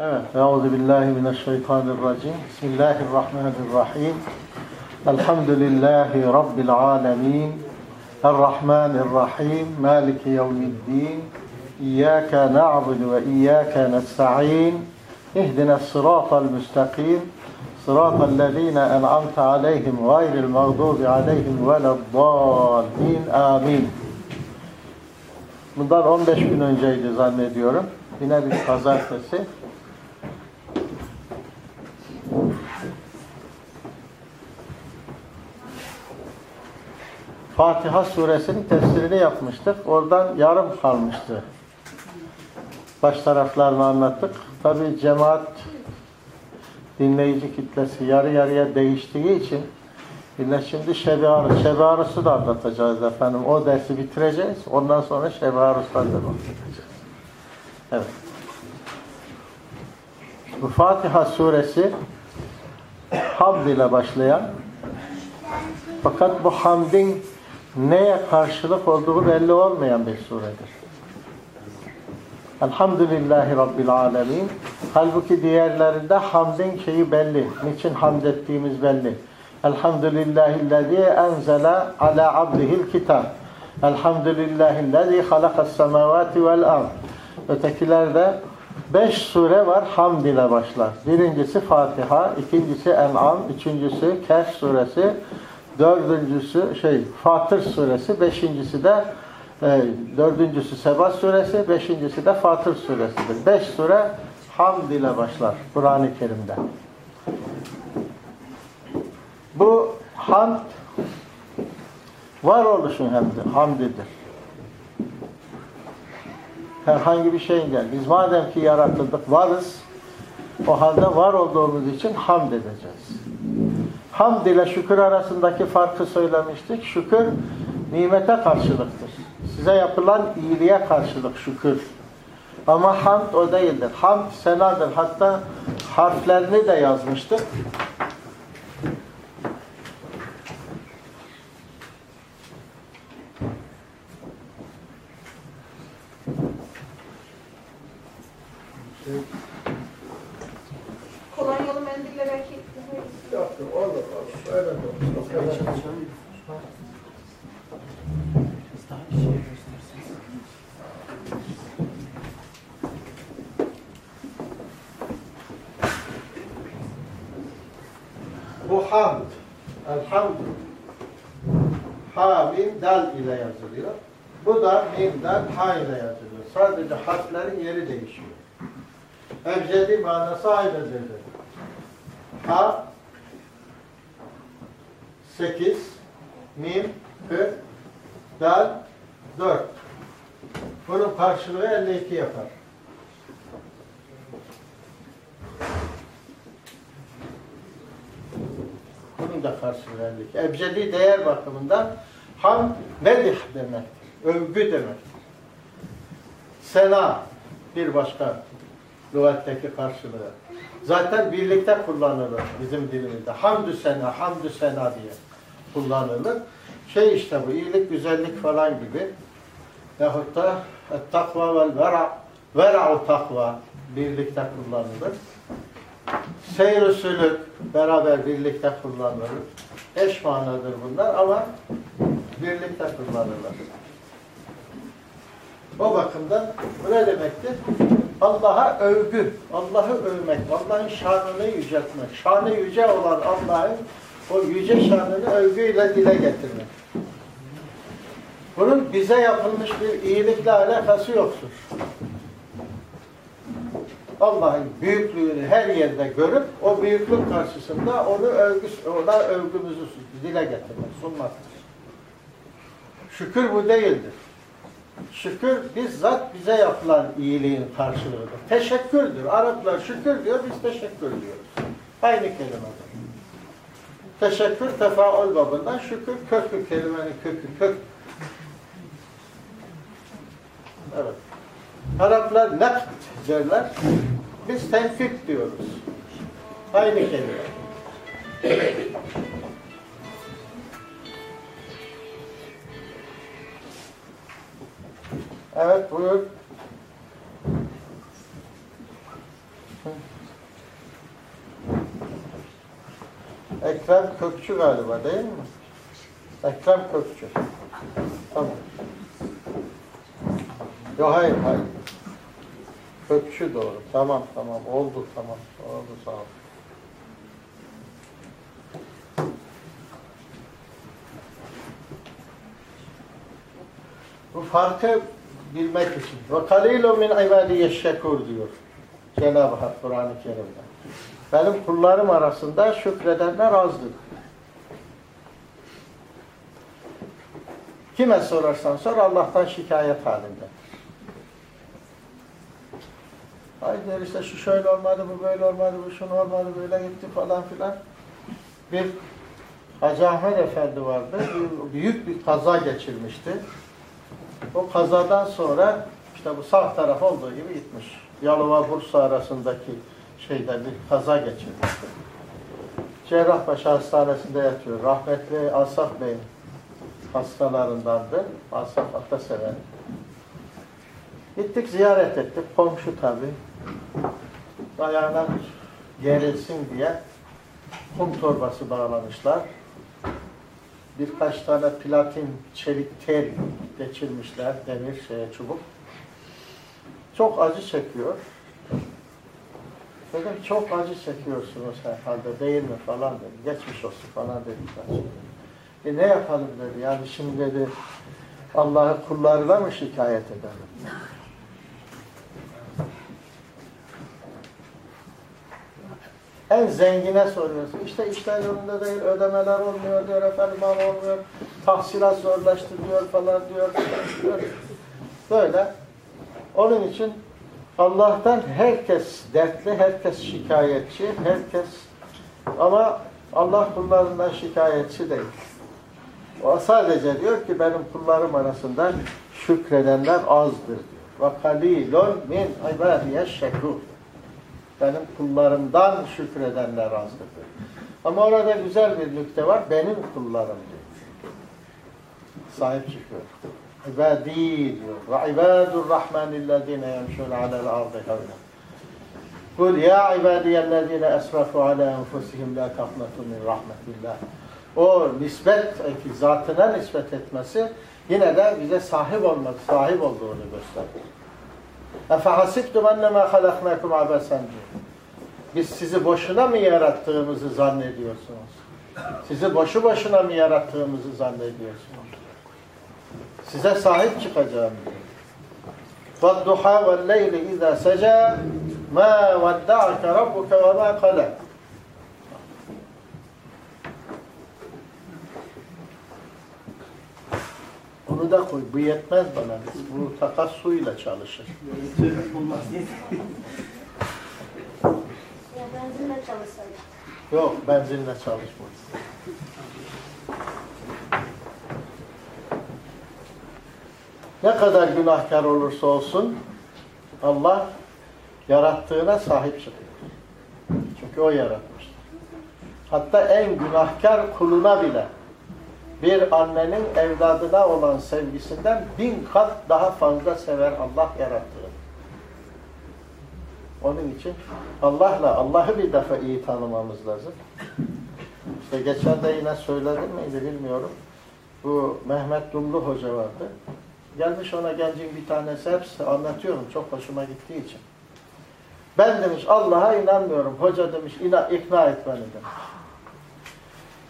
Evet. Euzu billahi mineşşeytanirracim. Bismillahirrahmanirrahim. Elhamdülillahi rabbil alamin. Errahmanirrahim. Maliki yevmiddin. İyyâke na'budu ve iyyâke nesta'in. İhdina sıratal müstakim. Sıratal lezîne en'amte aleyhim gayril mağdubi aleyhim veleddâllin. Amin. Bundan 15 gün önceydi zannediyorum. Yine bir pazartesi. Fatiha suresinin tefsirini yapmıştık. Oradan yarım kalmıştı. Baş taraflarını anlattık. Tabi cemaat dinleyici kitlesi yarı yarıya değiştiği için yine şimdi Şebi Arus, Şebi Arus'u da anlatacağız efendim. O dersi bitireceğiz. Ondan sonra Şebi Arus'tan da anlatacağız. Evet. Bu Fatiha suresi hamd ile başlayan fakat bu hamdin neye karşılık olduğu belli olmayan bir suredir. Elhamdülillahi Rabbil Alemin. Halbuki diğerlerinde hamdin şeyi belli. Niçin hamd ettiğimiz belli. Elhamdülillahillezî enzele ala abdihil kitab. Elhamdülillahillezî halakas semavati vel ard. Ötekilerde beş sure var hamd ile başlar. Birincisi Fatiha, ikincisi En'am, üçüncüsü Kehf suresi, dördüncüsü şey Fatır suresi, beşincisi de e, dördüncüsü Seba suresi, beşincisi de Fatır suresidir. Beş sure hamd ile başlar Kur'an-ı Kerim'de. Bu hamd varoluşun hamdi, hamdidir. Herhangi bir şeyin gel. Biz madem ki yaratıldık, varız, o halde var olduğumuz için hamd edeceğiz. Hamd ile şükür arasındaki farkı söylemiştik. Şükür nimete karşılıktır. Size yapılan iyiliğe karşılık şükür. Ama hamd o değildir. Hamd senadır. Hatta harflerini de yazmıştık. Kolonyalı mendille belki Yok, olur, olur. Öyle de olur. Bu hamd. Elhamd. Ha, mim, dal ile yazılıyor. Bu da mim, dal, ha ile yazılıyor. Sadece harflerin yeri değişiyor. Ebcedi manası aynıdır. Ha 8 mim 40 dal 4 bunun karşılığı 52 yapar. Bunun da karşılığı 52. Ebcedi değer bakımından ham medih demektir. Övgü demektir. Sena bir başka lügatteki karşılığı. Zaten birlikte kullanılır bizim dilimizde. Hamdü sena, hamdü sena diye kullanılır. Şey işte bu, iyilik, güzellik falan gibi. Yahut da takva vel vera, vera'u takva birlikte kullanılır. Seyr-i sülük beraber birlikte kullanılır. Eş manadır bunlar ama birlikte kullanılır. O bakımdan bu ne demektir? Allah'a övgü, Allah'ı övmek, Allah'ın şanını yüceltmek, şanı yüce olan Allah'ın o yüce şanını övgüyle dile getirmek. Bunun bize yapılmış bir iyilikle alakası yoktur. Allah'ın büyüklüğünü her yerde görüp o büyüklük karşısında onu övgü, ona övgümüzü dile getirmek, sunmaktır. Şükür bu değildir. Şükür bizzat bize yapılan iyiliğin karşılığıdır. Teşekkürdür. Araplar şükür diyor, biz teşekkür diyoruz. Aynı kelimedir. Teşekkür tefaül babından şükür kökü kelimenin kökü kök. Evet. Araplar nakd derler. Biz tenkit diyoruz. Aynı kelime. Evet buyur. Ekrem Kökçü galiba değil mi? Ekrem Kökçü. Tamam. Yok hayır hayır. Kökçü doğru. Tamam tamam oldu tamam. Oldu sağ ol. Bu farkı bilmek için. Ve kalilu min ibadiye şekur diyor. Cenab-ı Hak Kur'an-ı Kerim'de. Benim kullarım arasında şükredenler azdır. Kime sorarsan sor Allah'tan şikayet halinde. Hayır işte şu şöyle olmadı, bu böyle olmadı, bu şunu olmadı, böyle gitti falan filan. Bir Hacı Efendi vardı. Büyük bir kaza geçirmişti. O kazadan sonra işte bu sağ taraf olduğu gibi gitmiş. Yalova Bursa arasındaki şeyde bir kaza geçirmişti. Cerrahpaşa Hastanesi'nde yatıyor. Rahmetli Asaf Bey hastalarındandı. Asaf Ataseven. Gittik ziyaret ettik. Komşu tabii. Ayağına gerilsin diye kum torbası bağlamışlar. Birkaç tane platin çelik tel geçirmişler. Demir şeye, çubuk. Çok acı çekiyor. Dedim çok acı çekiyorsunuz herhalde değil mi falan dedi. Geçmiş olsun falan dediler. E ne yapalım dedi. Yani şimdi dedi Allah'ı kullarına mı şikayet edelim? En zengine soruyorsun. İşte işler yolunda değil, ödemeler olmuyor diyor, efendim olmuyor, tahsilat zorlaştı diyor falan diyor. Böyle. Onun için Allah'tan herkes dertli, herkes şikayetçi, herkes ama Allah kullarından şikayetçi değil. O sadece diyor ki benim kullarım arasında şükredenler azdır diyor. Ve kalilun min ibadiye şekur. Benim kullarımdan şükredenler azdır. Ama orada güzel bir nükte var. Benim kullarım diyor. Sahip çıkıyor. İbadi diyor. Ve ibadur rahmanillezine yemşûne alel ardı havle. Kul ya ibadiyellezine esrafu ala enfusihim la taknatu min rahmetillah. O nispet, zatına nispet etmesi yine de bize sahip olmak, sahip olduğunu gösteriyor. Efehasibtum ennemâ halaknâkum abesen diyor. Biz sizi boşuna mı yarattığımızı zannediyorsunuz? Sizi boşu boşuna mı yarattığımızı zannediyorsunuz? Size sahip çıkacağım diyor. وَالضُّحَا وَالْلَيْلِ اِذَا سَجَى مَا وَدَّعَكَ رَبُّكَ وَمَا قَلَى Onu da koy. Bu yetmez bana. Bu takas suyla çalışır. Ya benzinle çalışsaydı. Yok, benzinle çalışmaz. Ne kadar günahkar olursa olsun Allah yarattığına sahip çıkıyor. Çünkü o yaratmıştır. Hatta en günahkar kuluna bile bir annenin evladına olan sevgisinden bin kat daha fazla sever Allah yarattığını. Onun için Allah'la, Allah'ı bir defa iyi tanımamız lazım. İşte geçen de yine söyledim miydi bilmiyorum. Bu Mehmet Dumlu Hoca vardı. Gelmiş ona gencin bir tanesi hepsi anlatıyorum çok hoşuma gittiği için. Ben demiş Allah'a inanmıyorum. Hoca demiş ina, ikna et beni demiş.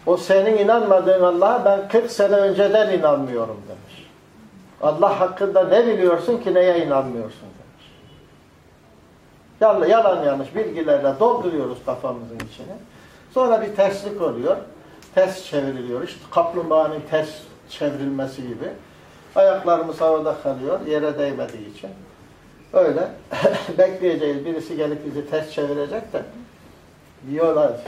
O senin inanmadığın Allah'a ben 40 sene önceden inanmıyorum demiş. Allah hakkında ne biliyorsun ki neye inanmıyorsun demiş. Yalan, yalan yanlış bilgilerle dolduruyoruz kafamızın içine. Sonra bir terslik oluyor. Ters çevriliyor. İşte kaplumbağanın ters çevrilmesi gibi. Ayaklarımız havada kalıyor yere değmediği için. Öyle bekleyeceğiz. Birisi gelip bizi ters çevirecek de yola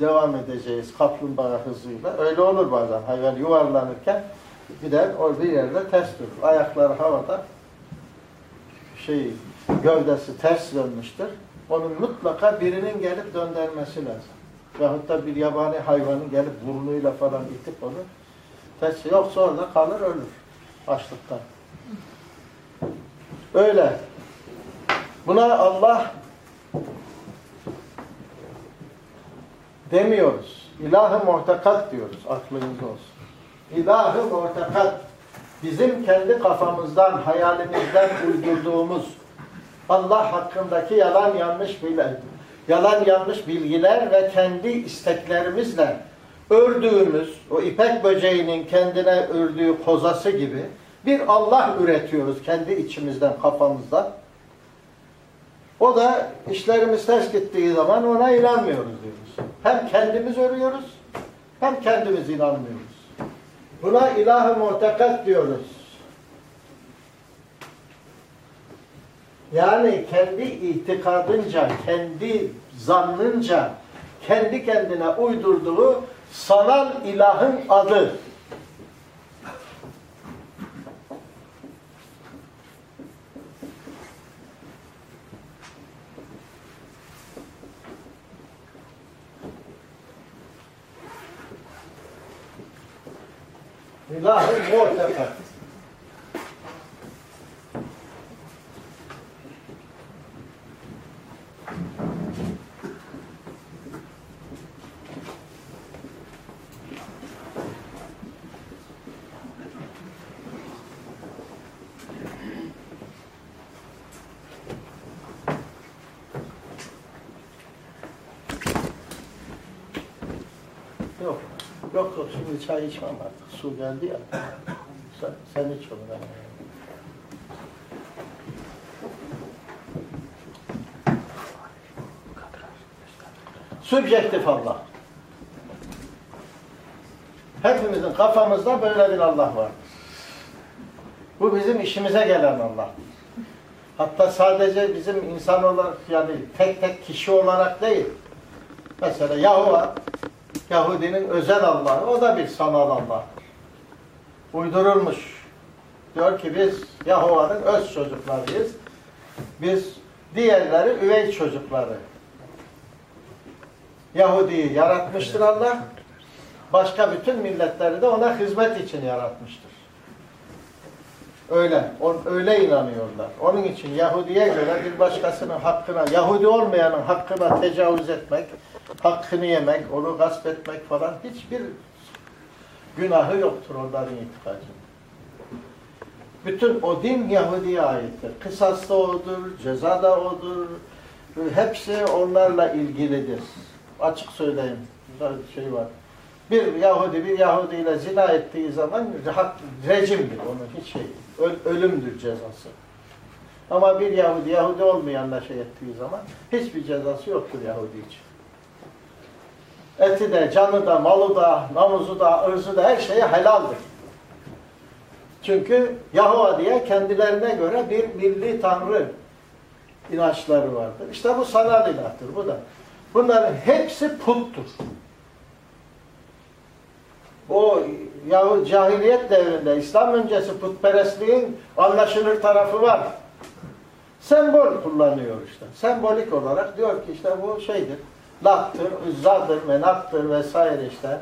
devam edeceğiz kaplumbağa hızıyla. Öyle olur bazen. Hayvan yuvarlanırken gider o bir yerde ters durur. Ayakları havada şey gövdesi ters dönmüştür. Onun mutlaka birinin gelip döndürmesi lazım. Veyahut da bir yabani hayvanın gelip burnuyla falan itip onu ters yoksa orada kalır ölür açlıktan. Öyle. Buna Allah demiyoruz. İlah-ı muhtakat diyoruz. Aklınız olsun. İlah-ı muhtakat bizim kendi kafamızdan, hayalimizden uydurduğumuz Allah hakkındaki yalan yanlış bilgiler, yalan yanlış bilgiler ve kendi isteklerimizle ördüğümüz, o ipek böceğinin kendine ördüğü kozası gibi bir Allah üretiyoruz kendi içimizden, kafamızda. O da işlerimiz ters gittiği zaman ona inanmıyoruz diyoruz. Hem kendimiz örüyoruz, hem kendimiz inanmıyoruz. Buna ilah-ı muhtakat diyoruz. Yani kendi itikadınca, kendi zannınca, kendi kendine uydurduğu sanal ilahın adı. İlah-ı muhtakat. Yok. Yok yok şimdi çay içmem artık. Su geldi ya. Sen, sen iç onu ben. Subjektif Allah. Hepimizin kafamızda böyle bir Allah var. Bu bizim işimize gelen Allah. Hatta sadece bizim insan olarak yani tek tek kişi olarak değil. Mesela Yahova Yahudinin özel Allah'ı, o da bir sanal Allah. Uydurulmuş. Diyor ki biz Yahova'nın öz çocuklarıyız. Biz diğerleri üvey çocukları. Yahudi'yi yaratmıştır Allah. Başka bütün milletleri de ona hizmet için yaratmıştır. Öyle. On, öyle inanıyorlar. Onun için Yahudi'ye göre bir başkasının hakkına, Yahudi olmayanın hakkına tecavüz etmek, hakkını yemek, onu gasp etmek falan hiçbir günahı yoktur onların itikacında. Bütün o din Yahudi'ye aittir. Kısas da odur, ceza da odur. Hepsi onlarla ilgilidir. Açık söyleyeyim. Bir şey var. Bir Yahudi bir Yahudi ile zina ettiği zaman hak, rejimdir onun hiç şey. Öl, ölümdür cezası. Ama bir Yahudi Yahudi olmayanla şey ettiği zaman hiçbir cezası yoktur Yahudi için. Eti de, canı da, malı da, namuzu da, ırzı da her şeyi helaldir. Çünkü Yahova diye kendilerine göre bir milli tanrı inançları vardır. İşte bu sanal ilahtır. Bu da. Bunların hepsi puttur. O Yahudi cahiliyet devrinde, İslam öncesi putperestliğin anlaşılır tarafı var. Sembol kullanıyor işte. Sembolik olarak diyor ki işte bu şeydir. Lattır, Üzza'dır, Menat'tır vesaire işte.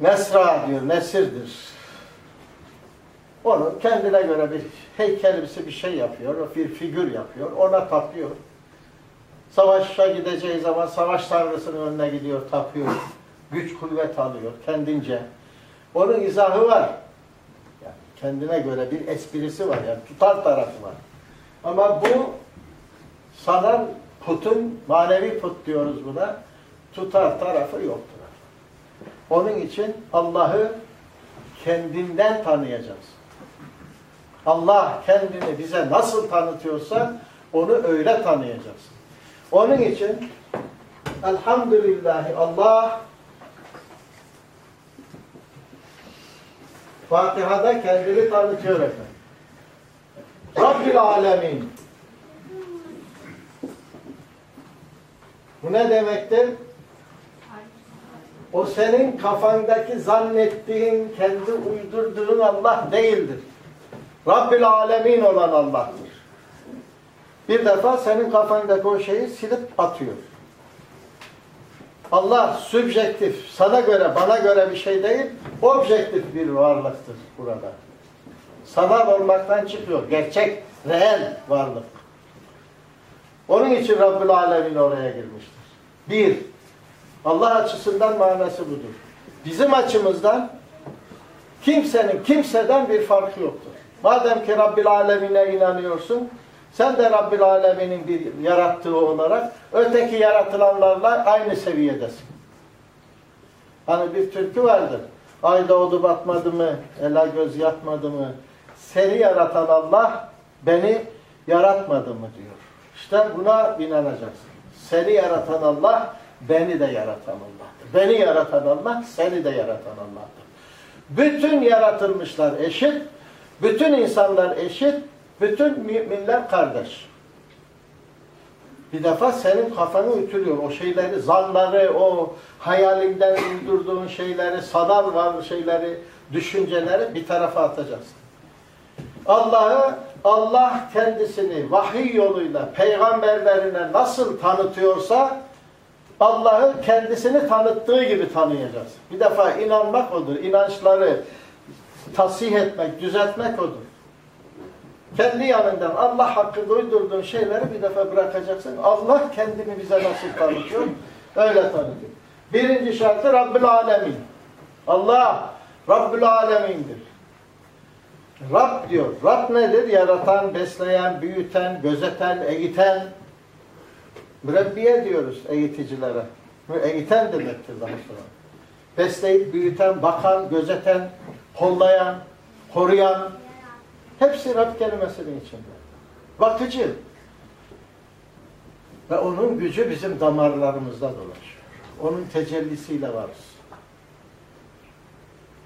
Nesra diyor, Nesir'dir. Onu kendine göre bir heykelimsi bir şey yapıyor, bir figür yapıyor, ona tapıyor. Savaşa gideceği zaman savaş tanrısının önüne gidiyor, tapıyor. Güç kuvvet alıyor kendince. Onun izahı var. Yani kendine göre bir esprisi var, yani tutar tarafı var. Ama bu sanal putun, manevi put diyoruz buna, tutar tarafı yoktur. Onun için Allah'ı kendinden tanıyacağız. Allah kendini bize nasıl tanıtıyorsa onu öyle tanıyacağız. Onun için elhamdülillahi Allah Fatiha'da kendini tanıtıyor efendim. Rabbil alemin. Bu ne demektir? O senin kafandaki zannettiğin, kendi uydurduğun Allah değildir. Rabbil alemin olan Allah'tır. Bir defa senin kafandaki o şeyi silip atıyor. Allah sübjektif, sana göre, bana göre bir şey değil, objektif bir varlıktır burada. Sanal olmaktan çıkıyor. Gerçek, reel varlık. Onun için Rabbül Alemin oraya girmiştir. Bir. Allah açısından manası budur. Bizim açımızdan kimsenin kimseden bir farkı yoktur. Madem ki Rabbil Alemine inanıyorsun, sen de Rabbil Alemin'in bir yarattığı olarak öteki yaratılanlarla aynı seviyedesin. Hani bir türkü vardır. Ay doğdu batmadı mı, ela göz yatmadı mı? Seni yaratan Allah beni yaratmadı mı diyor. İşte buna inanacaksın. Seni yaratan Allah beni de yaratan Allah'tır. Beni yaratan Allah seni de yaratan Allah'tır. Bütün yaratılmışlar eşit, bütün insanlar eşit, bütün müminler kardeş. Bir defa senin kafanı ütülüyor. O şeyleri, zanları, o hayalinden uydurduğun şeyleri, sanal var şeyleri, düşünceleri bir tarafa atacaksın. Allah'ı, Allah kendisini vahiy yoluyla peygamberlerine nasıl tanıtıyorsa Allah'ı kendisini tanıttığı gibi tanıyacağız. Bir defa inanmak odur. İnançları tasih etmek, düzeltmek odur. Kendi yanından Allah hakkında uydurduğun şeyleri bir defa bırakacaksın. Allah kendini bize nasıl tanıtıyor? Öyle tanıtıyor. Birinci şartı Rabbül Alemin. Allah Rabbül Alemin'dir. Rab diyor. Rab nedir? Yaratan, besleyen, büyüten, gözeten, eğiten. Mürebbiye diyoruz eğiticilere. Eğiten demektir daha sonra. Besleyip, büyüten, bakan, gözeten, kollayan, koruyan. Hepsi Rab kelimesinin içinde. Bakıcı. Ve onun gücü bizim damarlarımızda dolaşıyor. Onun tecellisiyle varız.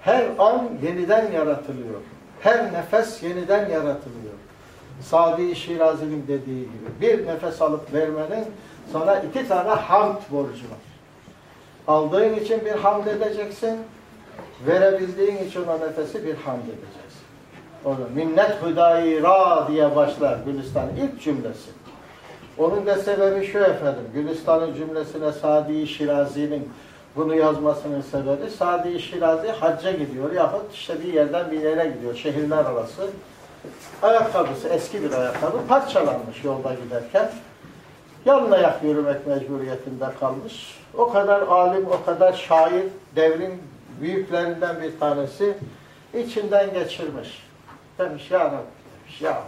Her an yeniden yaratılıyor. Her nefes yeniden yaratılıyor. Sadi Şirazi'nin dediği gibi. Bir nefes alıp vermenin sana iki tane hamd borcu var. Aldığın için bir hamd edeceksin. Verebildiğin için o nefesi bir hamd edeceksin. Onu minnet hüdayi ra diye başlar Gülistan'ın ilk cümlesi. Onun da sebebi şu efendim. Gülistan'ın cümlesine Sadi Şirazi'nin bunu yazmasının sebebi Sadi Şirazi hacca gidiyor yahut işte bir yerden bir yere gidiyor. Şehirler arası. Ayakkabısı eski bir ayakkabı parçalanmış yolda giderken. Yalın ayak yürümek mecburiyetinde kalmış. O kadar alim, o kadar şair, devrin büyüklerinden bir tanesi içinden geçirmiş. Demiş ya demiş ya.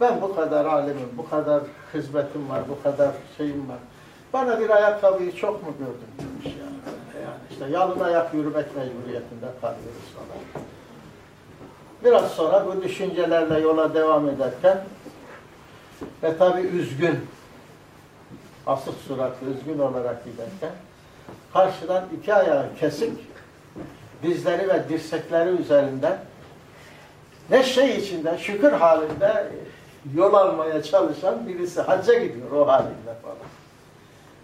Ben bu kadar alimim, bu kadar hizmetim var, bu kadar şeyim var. Bana bir ayakkabıyı çok mu gördün işte yalın ayak yürümek mecburiyetinde kalıyoruz falan. Biraz sonra bu düşüncelerle yola devam ederken ve tabi üzgün, asık suratlı, üzgün olarak giderken karşıdan iki ayağı kesik, dizleri ve dirsekleri üzerinden neşe içinde, şükür halinde yol almaya çalışan birisi hacca gidiyor o halinde falan.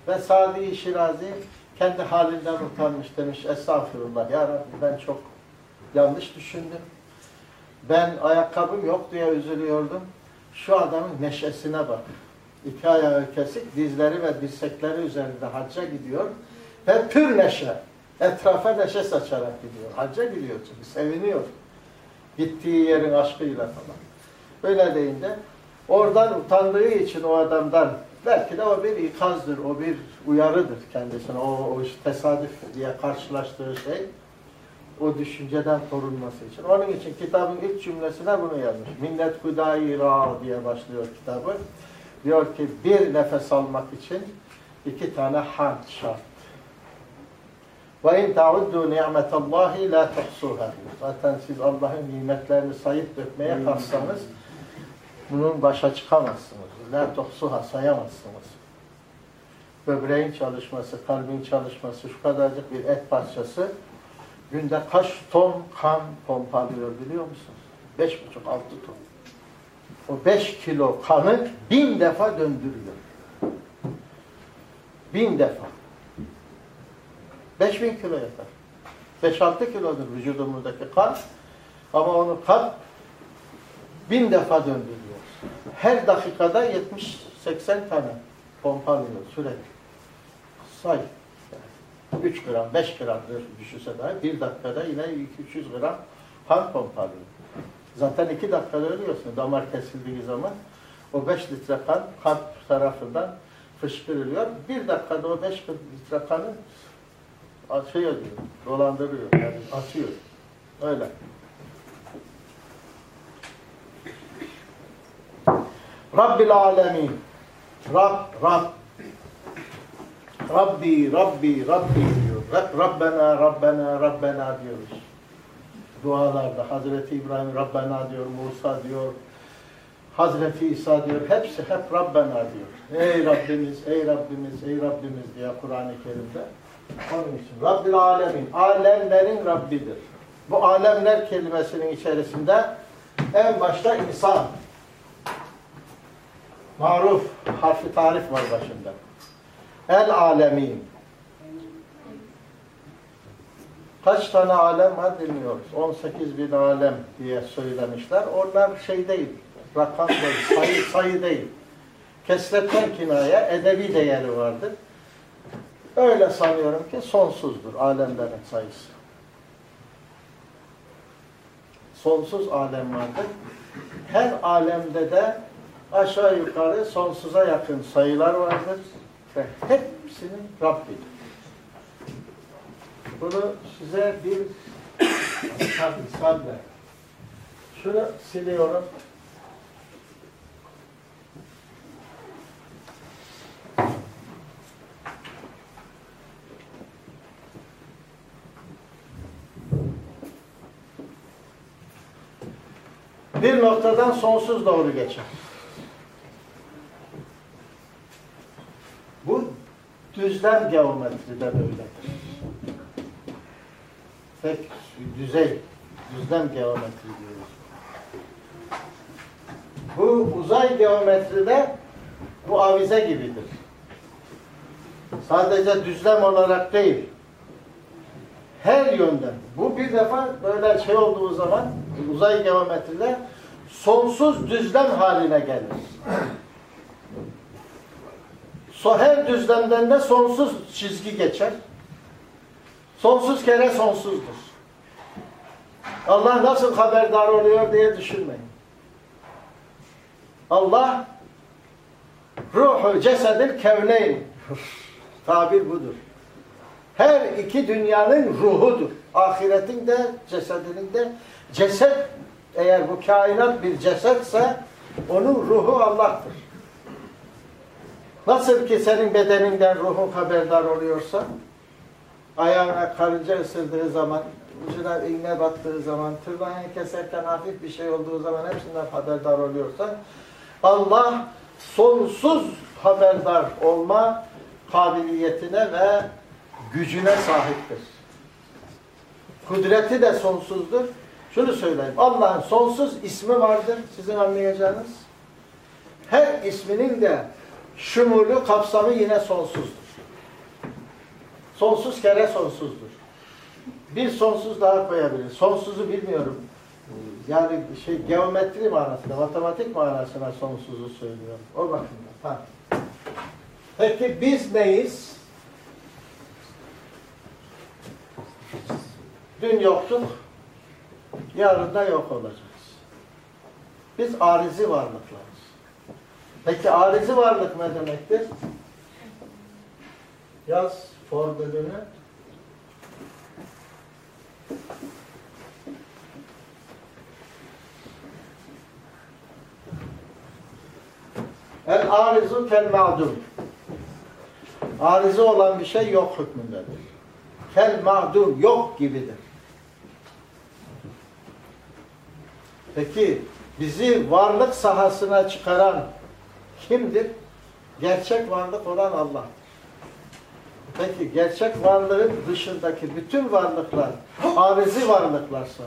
Ve Sadi Şirazi kendi halinden utanmış demiş estağfurullah ya Rabbi ben çok yanlış düşündüm. Ben ayakkabım yok diye üzülüyordum. Şu adamın neşesine bak. İki ayağı kesik, dizleri ve dirsekleri üzerinde hacca gidiyor. Ve pür neşe. Etrafa neşe saçarak gidiyor. Hacca gidiyor çünkü seviniyor. Gittiği yerin aşkıyla falan. Öyle deyince oradan utandığı için o adamdan belki de o bir ikazdır, o bir uyarıdır kendisine. O, o tesadüf diye karşılaştığı şey o düşünceden korunması için. Onun için kitabın ilk cümlesine bunu yazmış. Minnet Hüdayi Ra diye başlıyor kitabı. Diyor ki bir nefes almak için iki tane hamd şart. Ve in ta'uddu ni'metallahi la tuhsuha. Zaten siz Allah'ın nimetlerini sayıp dökmeye kalksanız bunun başa çıkamazsınız. La tuhsuha sayamazsınız. Böbreğin çalışması, kalbin çalışması, şu kadarcık bir et parçası günde kaç ton kan pompalıyor biliyor musunuz? Beş buçuk, altı ton. O beş kilo kanı bin defa döndürüyor. Bin defa. Beş bin kilo yapar. Beş altı kilodur vücudumuzdaki kan. Ama onu kalp bin defa döndürüyor. Her dakikada 70-80 tane pompalıyor sürekli. Say. 3 gram, 5 gramdır düşürse dahi bir dakikada yine 200 gram kan pompalıyor. Zaten 2 dakikada ölüyorsun damar kesildiği zaman. O 5 litre kan kalp tarafından fışkırılıyor. Bir dakikada o 5 litre kanı atıyor diyor. Dolandırıyor. Yani atıyor. Öyle. Rabbil alemin. Rab, Rab. Rabbi, Rabbi, Rabbi diyor. Rab, Rabbena, Rabbena, Rabbena diyoruz. Dualarda Hazreti İbrahim Rabbena diyor, Musa diyor, Hazreti İsa diyor. Hepsi hep Rabbena diyor. Ey Rabbimiz, ey Rabbimiz, ey Rabbimiz diye Kur'an-ı Kerim'de. Onun için Rabbil Alemin, alemlerin Rabbidir. Bu alemler kelimesinin içerisinde en başta insan. Maruf, harfi tarif var başında. El alemin. Kaç tane alem var bilmiyoruz. 18 bin alem diye söylemişler. Onlar şey değil, rakam değil, sayı, sayı değil. Kesretten kinaya, edebi değeri vardır. Öyle sanıyorum ki sonsuzdur alemlerin sayısı. Sonsuz alem vardır. Her alemde de aşağı yukarı sonsuza yakın sayılar vardır. Ve hepsinin Rabbidir. Bunu size bir misalle. Şunu siliyorum. Bir noktadan sonsuz doğru geçer. Bu düzlem geometride böyledir. Tek düzey, düzlem geometri diyoruz. Bu uzay geometride bu avize gibidir. Sadece düzlem olarak değil, her yönden. Bu bir defa böyle şey olduğu zaman uzay geometride sonsuz düzlem haline gelir. Her düzlemden de sonsuz çizgi geçer. Sonsuz kere sonsuzdur. Allah nasıl haberdar oluyor diye düşünmeyin. Allah ruhu cesedil kevneyn tabir budur. Her iki dünyanın ruhudur. Ahiretin de cesedinin de ceset eğer bu kainat bir cesetse onun ruhu Allah'tır. Nasıl ki senin bedeninden ruhun haberdar oluyorsa ayağına karınca ısırdığı zaman, ucuna iğne battığı zaman, tırnağını keserken hafif bir şey olduğu zaman hepsinden haberdar oluyorsa Allah sonsuz haberdar olma kabiliyetine ve gücüne sahiptir. Kudreti de sonsuzdur. Şunu söyleyeyim. Allah'ın sonsuz ismi vardır. Sizin anlayacağınız. Her isminin de şumulu, kapsamı yine sonsuzdur. Sonsuz kere sonsuzdur. Bir sonsuz daha koyabiliriz. Sonsuzu bilmiyorum. Yani şey geometri manasında, matematik manasına sonsuzu söylüyorum. O bakımdan. Ha. Peki biz neyiz? Dün yoktuk, yarın da yok olacağız. Biz arizi varlıklarız. Peki arizi varlık ne demektir? Yaz formülünü. El arizu kel ma'dum. Arizi olan bir şey yok hükmündedir. Kel ma'dum yok gibidir. Peki bizi varlık sahasına çıkaran kimdir? Gerçek varlık olan Allah. Peki gerçek varlığın dışındaki bütün varlıklar arizi varlıklarsa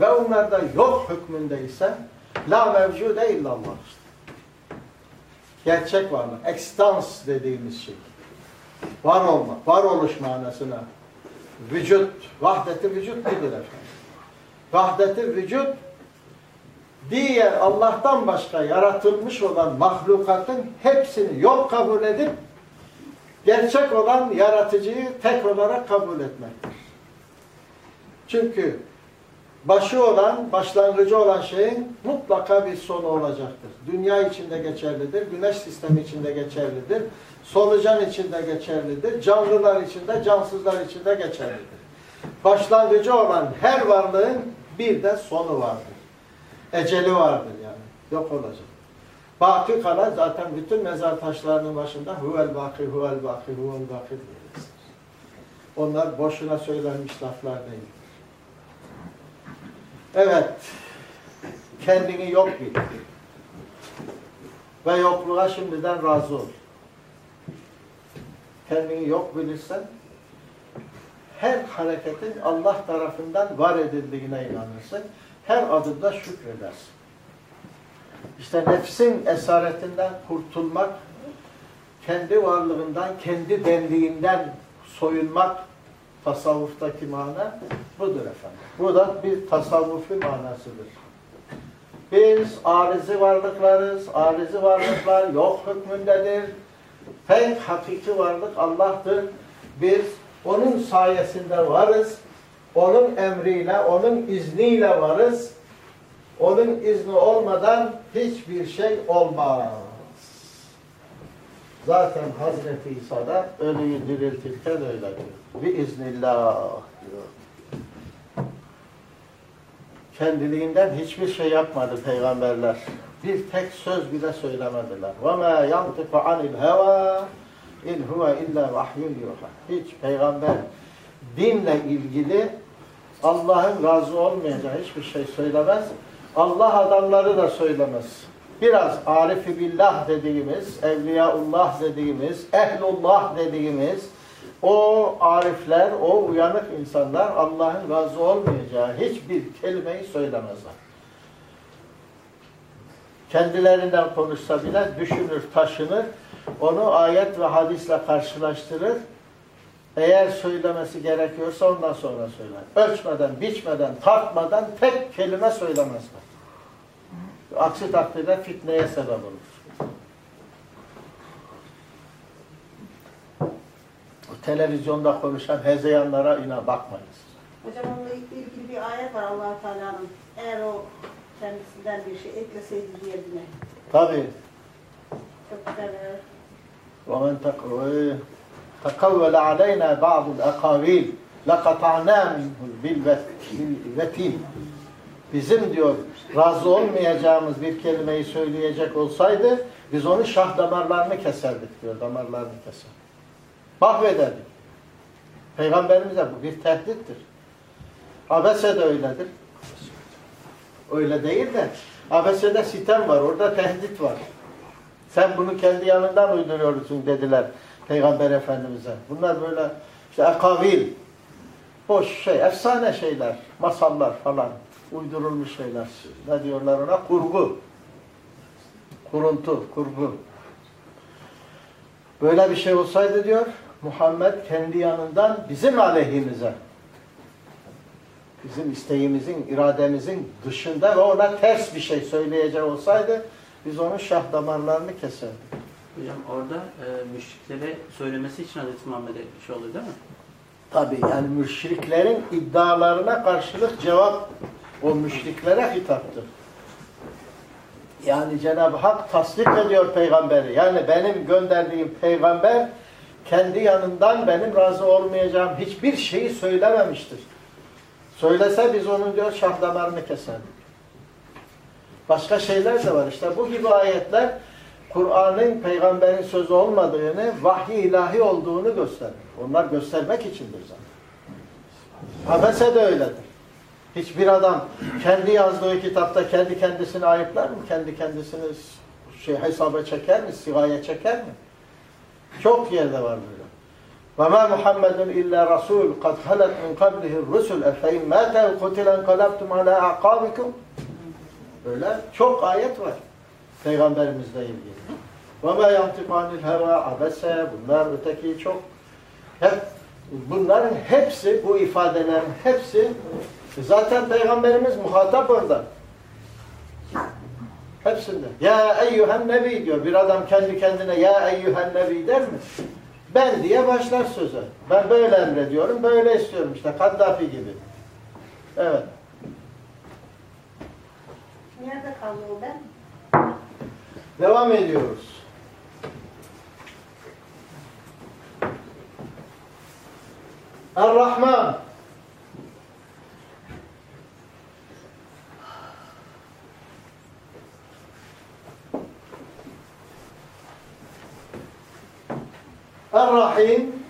ve onlarda yok hükmündeyse la mevcude illallah işte. Gerçek varlık. Ekstans dediğimiz şey. Var olma, varoluş manasına. Vücut, vahdeti vücut nedir efendim? Vahdeti vücut diğer Allah'tan başka yaratılmış olan mahlukatın hepsini yok kabul edip gerçek olan yaratıcıyı tek olarak kabul etmektir. Çünkü başı olan, başlangıcı olan şeyin mutlaka bir sonu olacaktır. Dünya içinde geçerlidir, güneş sistemi içinde geçerlidir, solucan içinde geçerlidir, canlılar içinde, cansızlar içinde geçerlidir. Başlangıcı olan her varlığın bir de sonu vardır. Eceli vardır yani. Yok olacak. Baki kalan zaten bütün mezar taşlarının başında huvel baki, huvel baki, huvel baki diyoruz. Onlar boşuna söylenmiş laflar değil. Evet. Kendini yok bil. Ve yokluğa şimdiden razı ol. Kendini yok bilirsen her hareketin Allah tarafından var edildiğine inanırsın. Her adımda şükredersin. İşte nefsin esaretinden kurtulmak, kendi varlığından, kendi benliğinden soyunmak tasavvuftaki mana budur efendim. Bu da bir tasavvufi manasıdır. Biz arizi varlıklarız, arizi varlıklar yok hükmündedir. Tek hakiki varlık Allah'tır. Biz onun sayesinde varız. Onun emriyle, onun izniyle varız. Onun izni olmadan hiçbir şey olmaz. Zaten Hazreti İsa da ölüyü diriltirken öyle diyor. Biiznillah diyor. Kendiliğinden hiçbir şey yapmadı peygamberler. Bir tek söz bile söylemediler. وَمَا يَنْطِقُ عَنِ الْهَوَى اِنْ هُوَ اِلَّا وَحْيٌ يُوحَى Hiç peygamber dinle ilgili Allah'ın razı olmayacağı hiçbir şey söylemez. Allah adamları da söylemez. Biraz arifi billah dediğimiz, evliyaullah dediğimiz, ehlullah dediğimiz o arifler, o uyanık insanlar Allah'ın razı olmayacağı hiçbir kelimeyi söylemezler. Kendilerinden konuşsa bile düşünür, taşınır, onu ayet ve hadisle karşılaştırır. Eğer söylemesi gerekiyorsa ondan sonra söyler. Ölçmeden, biçmeden, tartmadan tek kelime söylemezler. Aksi takdirde fitneye sebep olur. O televizyonda konuşan hezeyanlara inan bakmayız. Hocam onunla ilgili bir ayet var allah Teala'nın. Eğer o kendisinden bir şey ekleseydi diğerine. Tabi. Çok güzel. evet. وَمَنْ tekavvele aleyna ba'dul akavil lekata'na minhul bilvetin bizim diyor razı olmayacağımız bir kelimeyi söyleyecek olsaydı biz onun şah damarlarını keserdik diyor. Damarlarını keser. Mahvederdik. Peygamberimize bu bir tehdittir. Abese de öyledir. Öyle değil de Abese'de sitem var. Orada tehdit var. Sen bunu kendi yanından uyduruyorsun dediler. Peygamber Efendimiz'e. Bunlar böyle işte akavil, boş şey, efsane şeyler, masallar falan, uydurulmuş şeyler. Ne diyorlar ona? Kurgu. Kuruntu, kurgu. Böyle bir şey olsaydı diyor, Muhammed kendi yanından bizim aleyhimize, bizim isteğimizin, irademizin dışında ve ona ters bir şey söyleyecek olsaydı, biz onun şah damarlarını keserdik. Hocam orada e, müşriklere söylemesi için Hazreti Muhammed'e bir şey oluyor değil mi? Tabi yani müşriklerin iddialarına karşılık cevap o müşriklere hitaptır. Yani Cenab-ı Hak tasdik ediyor peygamberi. Yani benim gönderdiğim peygamber kendi yanından benim razı olmayacağım hiçbir şeyi söylememiştir. Söylese biz onun diyor şah damarını keserdik. Başka şeyler de var. İşte bu gibi ayetler Kur'an'ın peygamberin sözü olmadığını, vahyi ilahi olduğunu gösterir. Onlar göstermek içindir zaten. Abese de öyledir. Hiçbir adam kendi yazdığı kitapta kendi kendisini ayıplar mı? Kendi kendisini şey hesaba çeker mi? Sigaya çeker mi? Çok yerde var böyle. وَمَا مُحَمَّدٌ اِلَّا رَسُولٌ قَدْ خَلَتْ مِنْ قَبْلِهِ الرُّسُلْ اَفَاِنْ مَاتَ قُتِلًا قَلَبْتُمْ عَلَى اَعْقَابِكُمْ Böyle çok ayet var Peygamberimizle ilgili. وَمَا يَنْتِقُ عَنِ الْهَوَى abese bunlar öteki çok. Hep bunların hepsi, bu ifadelerin hepsi zaten Peygamberimiz muhatap orada. Hepsinde. Ya eyyühen nebi diyor. Bir adam kendi kendine ya eyyühen nebi der mi? Ben diye başlar söze. Ben böyle emrediyorum, böyle istiyorum işte. Kaddafi gibi. Evet. kaldı o ben. Devam ediyoruz. Er-Rahman. Er-Rahim.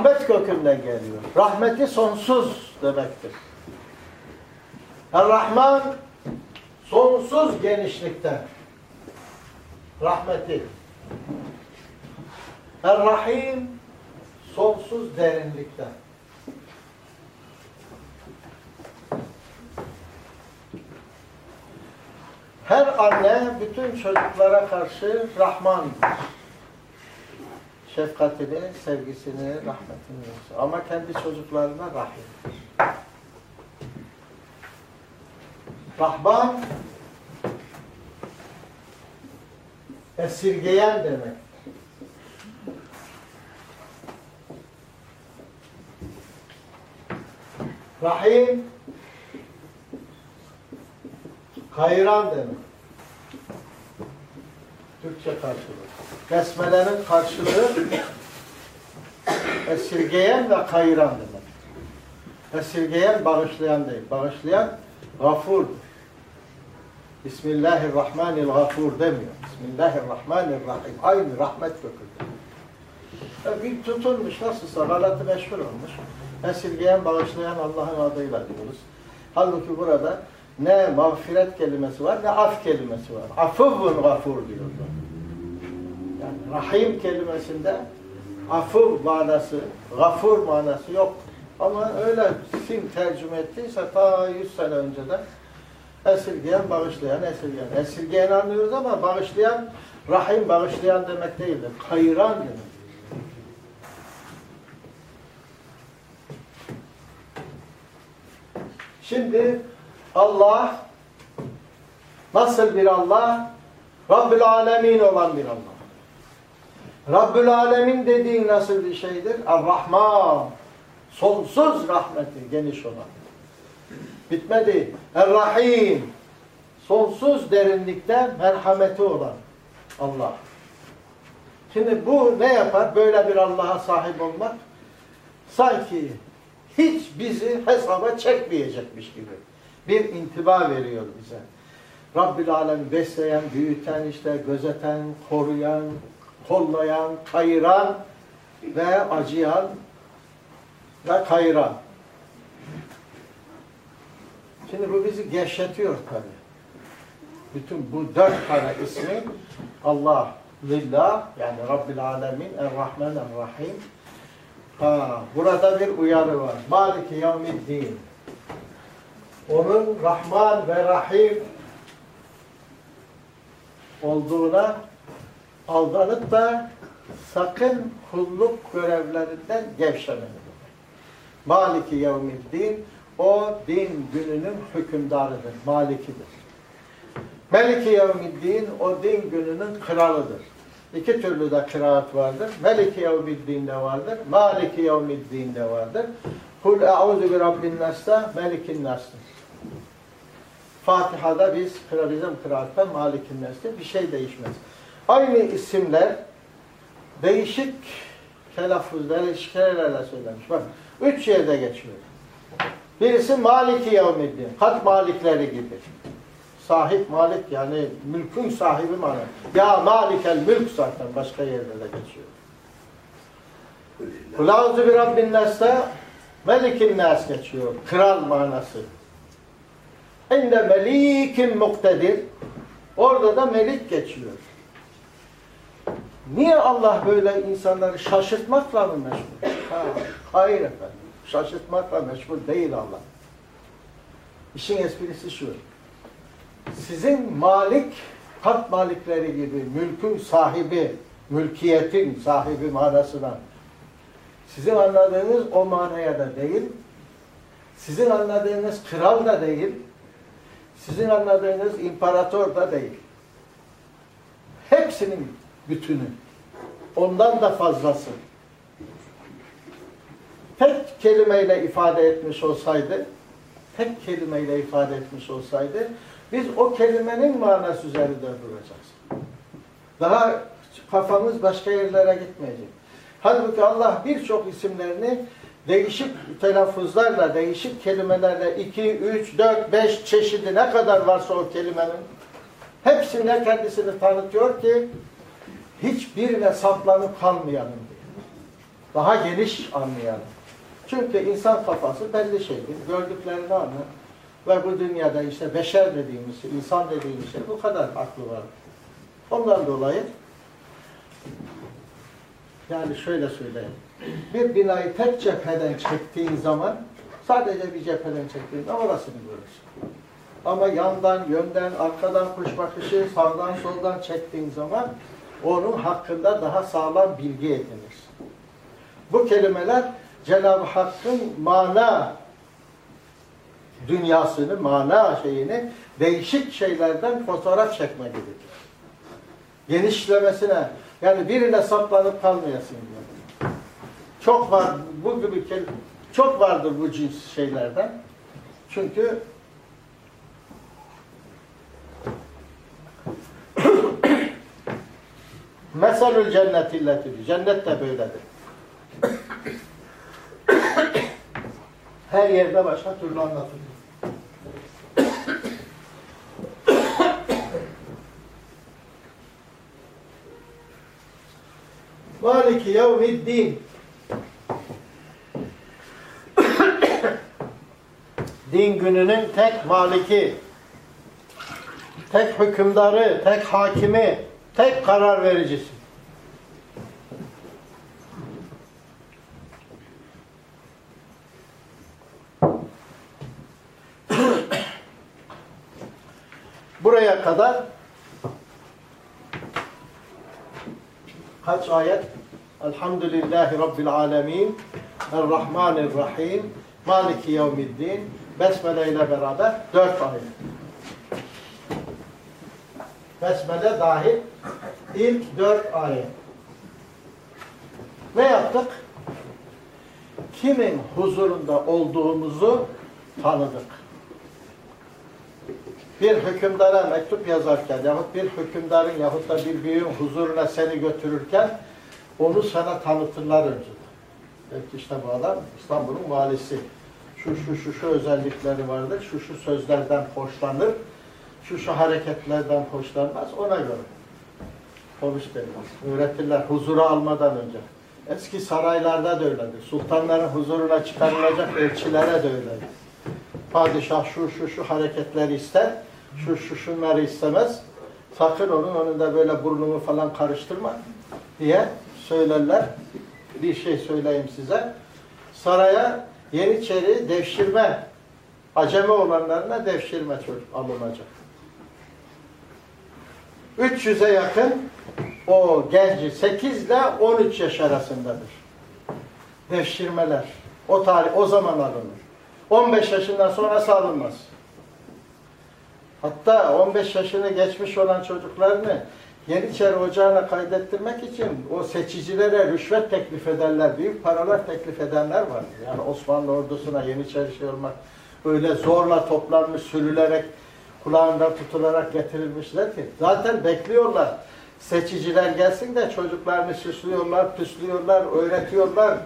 Rahmet kökünden geliyor. Rahmeti sonsuz demektir. Er-Rahman sonsuz genişlikte. Rahmeti. Er-Rahim sonsuz derinlikte. Her anne bütün çocuklara karşı Rahmandır şefkatini, sevgisini, rahmetini verir. Ama kendi çocuklarına rahim. Rahman esirgeyen demek. Rahim kayıran demek. Türkçe karşılığı. Besmele'nin karşılığı esirgeyen ve kayıran demek. Esirgeyen bağışlayan değil. Bağışlayan gafurdur. Bismillahirrahmanirrahim demiyor. Bismillahirrahmanirrahim. Aynı rahmet köküdür. E, Bir tutulmuş nasılsa galatı meşhur olmuş. Esirgeyen, bağışlayan Allah'ın adıyla diyoruz. Halbuki burada ne mağfiret kelimesi var ne af kelimesi var. Afuvun gafur diyor. Rahim kelimesinde afur manası, gafur manası yok. Ama öyle kim tercüme ettiyse ta 100 sene önceden esirgeyen, bağışlayan, esirgeyen. Esirgeyen anlıyoruz ama bağışlayan, rahim bağışlayan demek değildir. Kayıran demek. Şimdi Allah nasıl bir Allah? Rabbül Alemin olan bir Allah. Rabbül Alemin dediğin nasıl bir şeydir? Er-Rahman. Sonsuz rahmeti geniş olan. Bitmedi. Er-Rahim. Sonsuz derinlikte merhameti olan Allah. Şimdi bu ne yapar? Böyle bir Allah'a sahip olmak sanki hiç bizi hesaba çekmeyecekmiş gibi bir intiba veriyor bize. Rabbül Alem besleyen, büyüten, işte gözeten, koruyan, kollayan, kayıran ve acıyan ve kayıran. Şimdi bu bizi gevşetiyor tabi. Bütün bu dört tane ismi Allah, Lillah yani Rabbil Alemin, Er-Rahman, Er-Rahim. Ha, burada bir uyarı var. Maliki Yevmiddin. Onun Rahman ve Rahim olduğuna aldanıp da sakın kulluk görevlerinden gevşemeyin. Maliki yevmiddin o din gününün hükümdarıdır, malikidir. Meliki yevmiddin o din gününün kralıdır. İki türlü de kıraat vardır. Meliki yevmiddin de vardır. Maliki yevmiddin de vardır. Kul e'udhu bi rabbin nas'ta melikin nas'tır. Fatiha'da biz bizim kıraatta malikin nas'tır. Bir şey değişmez. Aynı isimler değişik telaffuzlar, işkerelerle söylenmiş. Bak, üç yerde geçiyor. Birisi Maliki Yevmiddin, kat malikleri gibi. Sahip malik yani mülkün sahibi mana. Ya malikel mülk zaten başka yerde de geçiyor. Kulâzu bir Rabbin Nas'ta Melikin Nas geçiyor. Kral manası. İnde melikin muktedir. Orada da melik geçiyor. Niye Allah böyle insanları şaşırtmakla mı meşgul? Ha, hayır efendim. Şaşırtmakla meşgul değil Allah. İşin esprisi şu. Sizin malik, kat malikleri gibi mülkün sahibi, mülkiyetin sahibi manasına sizin anladığınız o manaya da değil, sizin anladığınız kral da değil, sizin anladığınız imparator da değil. hepsinin bütünü. Ondan da fazlası. Tek kelimeyle ifade etmiş olsaydı, tek kelimeyle ifade etmiş olsaydı, biz o kelimenin manası üzerinde duracağız. Daha kafamız başka yerlere gitmeyecek. Halbuki Allah birçok isimlerini değişik telaffuzlarla, değişik kelimelerle 2, 3, 4, 5 çeşidi ne kadar varsa o kelimenin hepsine kendisini tanıtıyor ki hiçbirine saplanıp kalmayalım diye. Daha geniş anlayalım. Çünkü insan kafası belli şeydir. Gördüklerini anlar. Ve bu dünyada işte beşer dediğimiz şey, insan dediğimiz şey bu kadar aklı var. Ondan dolayı yani şöyle söyleyeyim. Bir binayı tek cepheden çektiğin zaman sadece bir cepheden çektiğin zaman orasını görürsün. Ama yandan, yönden, arkadan kuş bakışı, sağdan, soldan çektiğin zaman onun hakkında daha sağlam bilgi edinirsin. Bu kelimeler Cenab-ı Hakk'ın mana dünyasını, mana şeyini değişik şeylerden fotoğraf çekme gibidir. Genişlemesine, yani birine saplanıp kalmayasın diyor. Çok var bu gibi kelime, çok vardır bu cins şeylerden. Çünkü Meselül cennetilleti cennet de böyledir. Her yerde başka türlü anlatılıyor. Maliki yevmiddin Din gününün tek maliki, tek hükümdarı, tek hakimi, tek karar vericisi. Buraya kadar kaç ayet? Elhamdülillahi Rabbil alemin Errahmanirrahim Maliki yevmiddin Besmele ile beraber dört ayet. Besmele dahil ilk dört ayet. Ne yaptık? Kimin huzurunda olduğumuzu tanıdık. Bir hükümdara mektup yazarken yahut bir hükümdarın yahut da bir büyüğün huzuruna seni götürürken onu sana tanıtırlar önce. Belki işte bu adam İstanbul'un valisi. Şu şu şu şu özellikleri vardır. Şu şu sözlerden hoşlanır. Şu şu hareketlerden hoşlanmaz. Ona göre. Konuş denmez. Öğretirler huzura almadan önce. Eski saraylarda da öyledir. Sultanların huzuruna çıkarılacak elçilere de öyledir. Padişah şu şu şu hareketleri ister. Şu şu şunları istemez. Sakın onun önünde böyle burnunu falan karıştırma diye söylerler. Bir şey söyleyeyim size. Saraya Yeniçeri devşirme, acemi olanlarına devşirme çocuk alınacak. 300'e yakın o genci 8 ile 13 yaş arasındadır. Devşirmeler. O tarih, o zaman alınır. 15 yaşından sonra alınmaz. Hatta 15 yaşını geçmiş olan çocuklarını Yeniçeri Ocağı'na kaydettirmek için o seçicilere rüşvet teklif ederler, büyük paralar teklif edenler var. Yani Osmanlı ordusuna Yeniçeri şey olmak öyle zorla toplanmış, sürülerek, kulağından tutularak getirilmişler ki. Zaten bekliyorlar. Seçiciler gelsin de çocuklarını süslüyorlar, püslüyorlar, öğretiyorlar.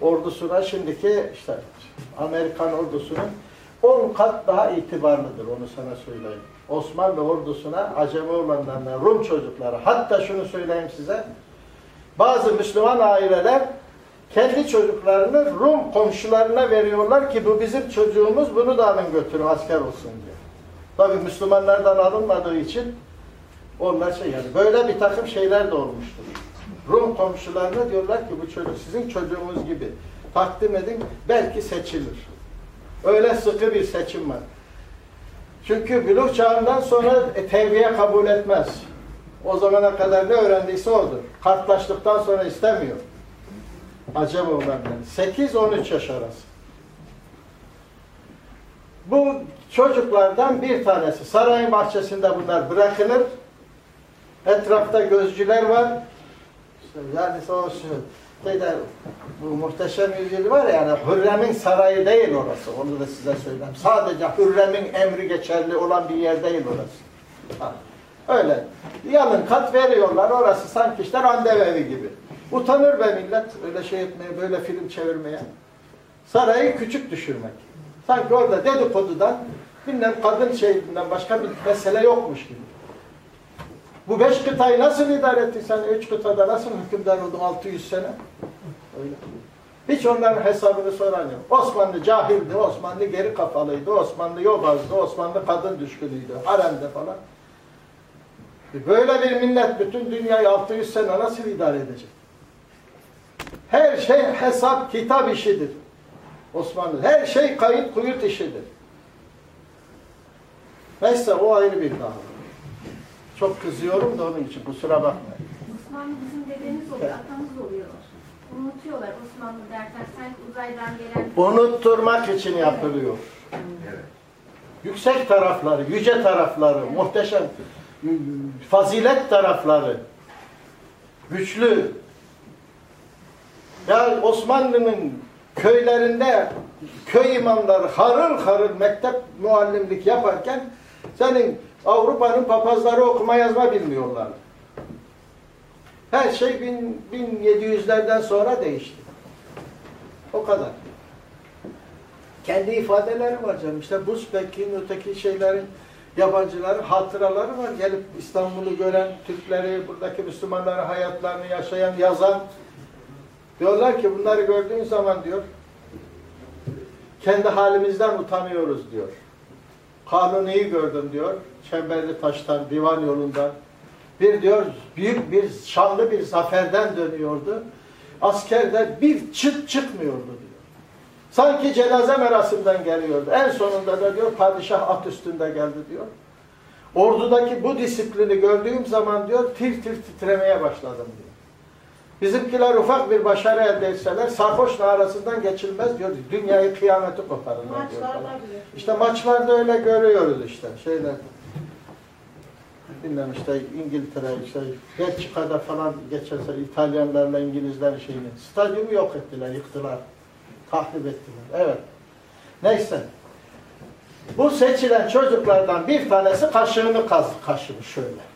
Ordusuna şimdiki işte Amerikan ordusunun 10 kat daha itibarlıdır onu sana söyleyeyim. Osmanlı ordusuna acemi olanlarına, Rum çocukları, hatta şunu söyleyeyim size, bazı Müslüman aileler kendi çocuklarını Rum komşularına veriyorlar ki bu bizim çocuğumuz bunu da alın götürün asker olsun diye. Tabi Müslümanlardan alınmadığı için onlar şey yani böyle bir takım şeyler de olmuştur. Rum komşularına diyorlar ki bu çocuk sizin çocuğunuz gibi takdim edin belki seçilir. Öyle sıkı bir seçim var. Çünkü büluk çağından sonra e, terbiye kabul etmez. O zamana kadar ne öğrendiyse odur. Kartlaştıktan sonra istemiyor. Acaba olanlar. 8-13 yaş arası. Bu çocuklardan bir tanesi sarayın bahçesinde bunlar bırakılır. Etrafta gözcüler var. Yani o şeyde, bu muhteşem yüzyıl var ya yani Hürrem'in sarayı değil orası. Onu da size söyleyeyim. Sadece Hürrem'in emri geçerli olan bir yer değil orası. Öyle. Yalın kat veriyorlar. Orası sanki işte randevu gibi. Utanır be millet öyle şey etmeye, böyle film çevirmeye. Sarayı küçük düşürmek. Sanki orada dedikodudan bilmem kadın şeyinden başka bir mesele yokmuş gibi. Bu beş kıtayı nasıl idare ettin sen? Üç kıtada nasıl hükümdar oldun 600 sene? Öyle. Hiç onların hesabını soran yok. Osmanlı cahildi, Osmanlı geri kafalıydı, Osmanlı yobazdı, Osmanlı kadın düşkünüydü, haremde falan. Böyle bir millet bütün dünyayı 600 sene nasıl idare edecek? Her şey hesap, kitap işidir. Osmanlı. Her şey kayıt kuyut işidir. Neyse o ayrı bir dava. Çok kızıyorum da onun için kusura bakmayın. Osmanlı bizim dedemiz oluyor, atamız oluyor. Unutuyorlar Osmanlı derken sanki uzaydan gelen... Unutturmak için yapılıyor. Yüksek tarafları, yüce tarafları, muhteşem, fazilet tarafları, güçlü. Ya Osmanlı'nın köylerinde köy imamları harıl harıl mektep muallimlik yaparken senin Avrupa'nın papazları okuma yazma bilmiyorlar. Her şey bin, 1700'lerden sonra değişti. O kadar. Kendi ifadeleri var canım. İşte Buzbek'in, öteki şeylerin, yabancıların hatıraları var. Gelip İstanbul'u gören Türkleri, buradaki Müslümanların hayatlarını yaşayan, yazan. Diyorlar ki bunları gördüğün zaman diyor, kendi halimizden utanıyoruz diyor. Kanuni'yi gördüm diyor. Çemberli taştan, divan yolundan. Bir diyor, büyük bir, şanlı bir zaferden dönüyordu. Askerde bir çıt çıkmıyordu diyor. Sanki cenaze merasiminden geliyordu. En sonunda da diyor padişah at üstünde geldi diyor. Ordudaki bu disiplini gördüğüm zaman diyor tir tir titremeye başladım diyor. Bizimkiler ufak bir başarı elde etseler sarhoşla arasından geçilmez diyor. Dünyayı kıyameti koparırlar diyor falan. İşte maçlarda öyle görüyoruz işte şeyler. Bilmem işte İngiltere, işte Belçika'da falan geçerse İtalyanlarla İngilizlerin şeyini. Stadyumu yok ettiler, yıktılar. Tahrip ettiler. Evet. Neyse. Bu seçilen çocuklardan bir tanesi kaşığını kaz, kaşımış şöyle.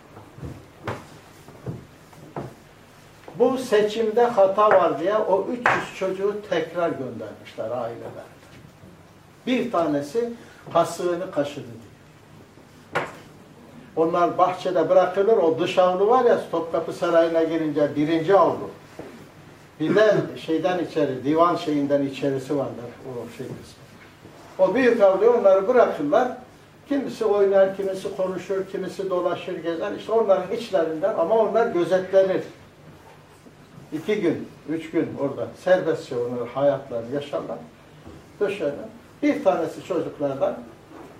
Bu seçimde hata var diye o 300 çocuğu tekrar göndermişler aileler. Bir tanesi kasığını kaşıdı. Onlar bahçede bırakılır. O dış var ya Topkapı Sarayı'na girince birinci avlu. Bir de şeyden içeri, divan şeyinden içerisi vardır. O şey kısmı. O büyük avluya onları bırakırlar. Kimisi oynar, kimisi konuşur, kimisi dolaşır, gezer. İşte onların içlerinden ama onlar gözetlenir. İki gün, üç gün orada serbestçe onların hayatlarını yaşarlar. Döşerler. Bir tanesi çocuklardan,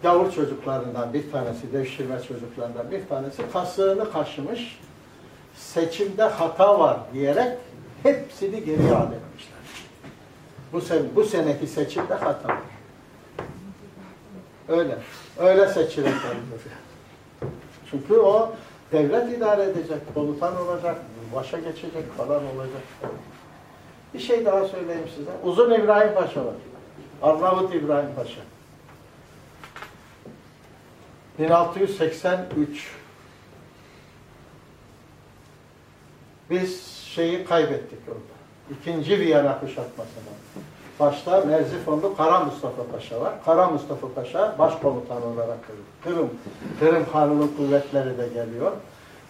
gavur çocuklarından bir tanesi, devşirme çocuklarından bir tanesi kasığını kaşımış, seçimde hata var diyerek hepsini geriye almışlar. Bu, sen, bu seneki seçimde hata var. Öyle. Öyle seçilecekler. Çünkü o devlet idare edecek, komutan olacak, başa geçecek falan olacak. Bir şey daha söyleyeyim size. Uzun İbrahim Paşa var. Arnavut İbrahim Paşa. 1683 Biz şeyi kaybettik orada. İkinci Viyana kuşatmasında. Başta Merzifonlu Kara Mustafa Paşa var. Kara Mustafa Paşa başkomutan olarak Kırım. Kırım Hanı'nın kuvvetleri de geliyor.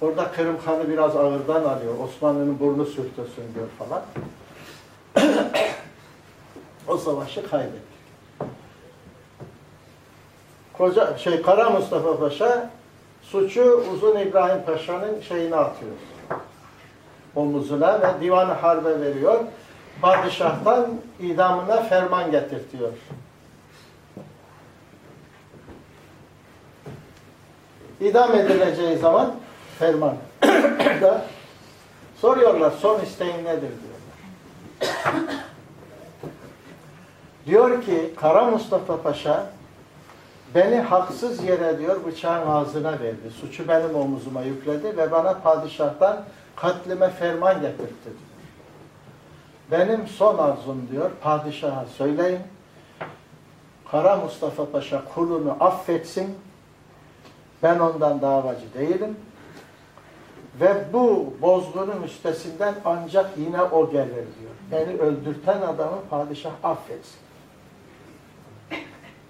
Orada Kırım Hanı biraz ağırdan alıyor. Osmanlı'nın burnu sürtüsün diyor falan. o savaşı kaybettik. Koca şey Kara Mustafa Paşa suçu Uzun İbrahim Paşa'nın şeyine atıyor. Omuzuna ve divanı harbe veriyor. Padişah'tan idamına ferman getirtiyor. İdam edileceği zaman ferman da soruyorlar son isteğin nedir diyorlar. Diyor ki Kara Mustafa Paşa Beni haksız yere diyor bıçağın ağzına verdi. Suçu benim omuzuma yükledi ve bana padişahtan katlime ferman getirtti. Benim son arzum diyor padişaha söyleyin. Kara Mustafa Paşa kulunu affetsin. Ben ondan davacı değilim. Ve bu bozgunun üstesinden ancak yine o gelir diyor. Beni öldürten adamı padişah affetsin.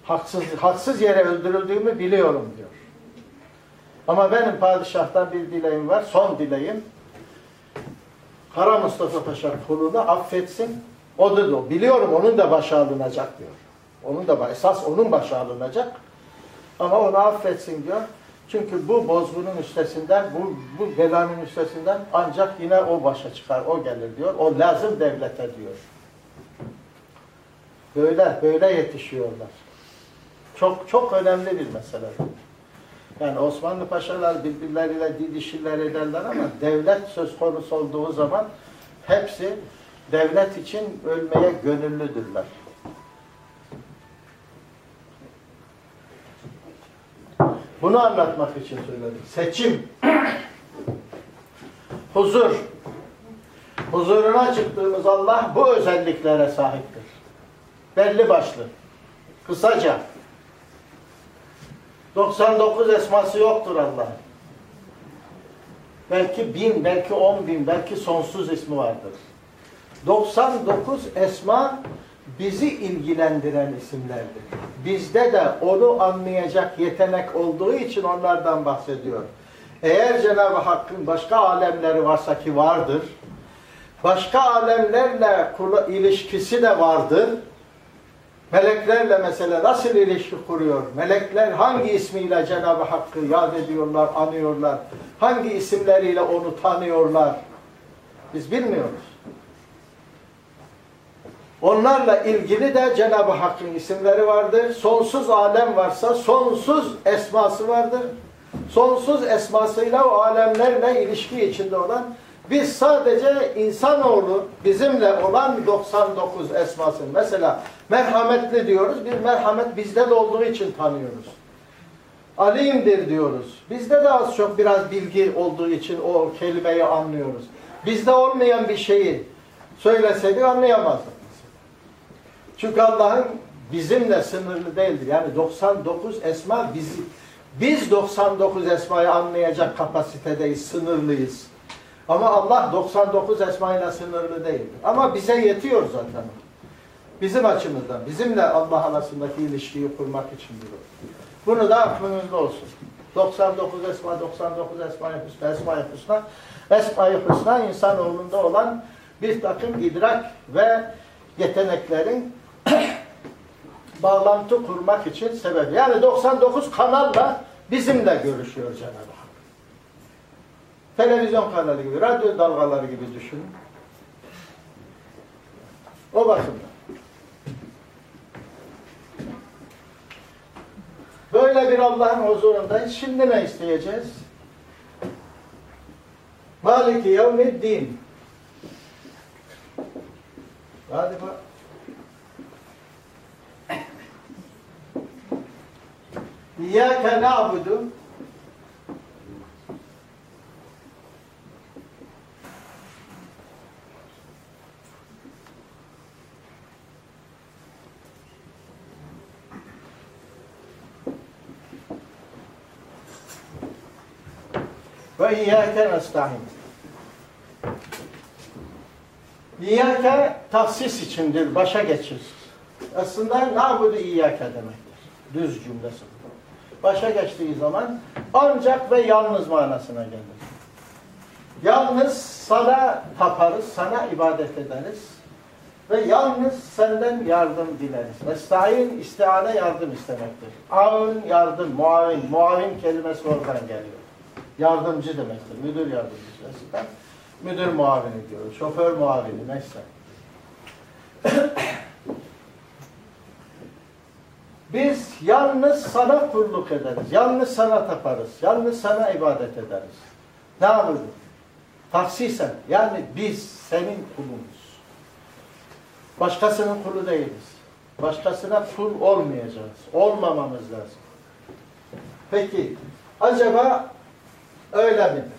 Haksız, haksız yere öldürüldüğümü biliyorum diyor. Ama benim padişahtan bir dileğim var. Son dileğim. Kara Mustafa Paşa kulunu affetsin. O da o. Biliyorum onun da başı alınacak diyor. Onun da esas onun başı alınacak. Ama onu affetsin diyor. Çünkü bu bozgunun üstesinden, bu, bu belanın üstesinden ancak yine o başa çıkar, o gelir diyor. O lazım devlete diyor. Böyle, böyle yetişiyorlar. Çok çok önemli bir mesele. Yani Osmanlı paşalar birbirleriyle didişirler ederler ama devlet söz konusu olduğu zaman hepsi devlet için ölmeye gönüllüdürler. Bunu anlatmak için söyledim. Seçim. Huzur. Huzuruna çıktığımız Allah bu özelliklere sahiptir. Belli başlı. Kısaca. 99 esması yoktur Allah'ın. Belki bin, belki on bin, belki sonsuz ismi vardır. 99 esma bizi ilgilendiren isimlerdir. Bizde de onu anlayacak yetenek olduğu için onlardan bahsediyor. Eğer Cenab-ı Hakk'ın başka alemleri varsa ki vardır, başka alemlerle ilişkisi de vardır. Meleklerle mesela nasıl ilişki kuruyor? Melekler hangi ismiyle Cenab-ı Hakk'ı yad ediyorlar, anıyorlar? Hangi isimleriyle onu tanıyorlar? Biz bilmiyoruz. Onlarla ilgili de Cenab-ı Hakk'ın isimleri vardır. Sonsuz alem varsa sonsuz esması vardır. Sonsuz esmasıyla o alemlerle ilişki içinde olan biz sadece insanoğlu bizimle olan 99 esmasın. Mesela merhametli diyoruz. Bir merhamet bizde de olduğu için tanıyoruz. Alimdir diyoruz. Bizde de az çok biraz bilgi olduğu için o kelimeyi anlıyoruz. Bizde olmayan bir şeyi söyleseydik anlayamazdık. Çünkü Allah'ın bizimle sınırlı değildir. Yani 99 esma bizi biz 99 esmayı anlayacak kapasitedeyiz, sınırlıyız. Ama Allah 99 esmayla sınırlı değildir. Ama bize yetiyor zaten. Bizim açımızdan, bizimle Allah arasındaki ilişkiyi kurmak içindir o. Bunu da aklınızda olsun. 99 esma, 99 esma-i hüsna, esma-i hüsna. Esma-i hüsna insanoğlunda olan bir takım idrak ve yeteneklerin bağlantı kurmak için sebep. Yani 99 kanalla bizimle görüşüyor Cenab-ı Hak. Televizyon kanalı gibi, radyo dalgaları gibi düşünün. O bakımdan. Böyle bir Allah'ın huzurundayız. Şimdi ne isteyeceğiz? Maliki yevmiddin. Hadi bak. İyyâke na'budu ve iyyâke nesta'in. İyyâke tahsis içindir, başa geçir. Aslında na'budu iyyâke demektir. Düz cümlesi. Başa geçtiği zaman ancak ve yalnız manasına gelir. Yalnız sana taparız, sana ibadet ederiz ve yalnız senden yardım dileriz. Nestaîn istiane yardım istemektir. Avun yardım, muavin. Muavin kelimesi oradan geliyor. Yardımcı demektir. Müdür yardımcısı. Eskiden müdür muavini diyoruz. Şoför muavini neyse. Biz yalnız sana kulluk ederiz. Yalnız sana taparız. Yalnız sana ibadet ederiz. Ne yapalım? Taksisen. Yani biz senin kulumuz. Başkasının kulu değiliz. Başkasına kul olmayacağız. Olmamamız lazım. Peki acaba öyle midir?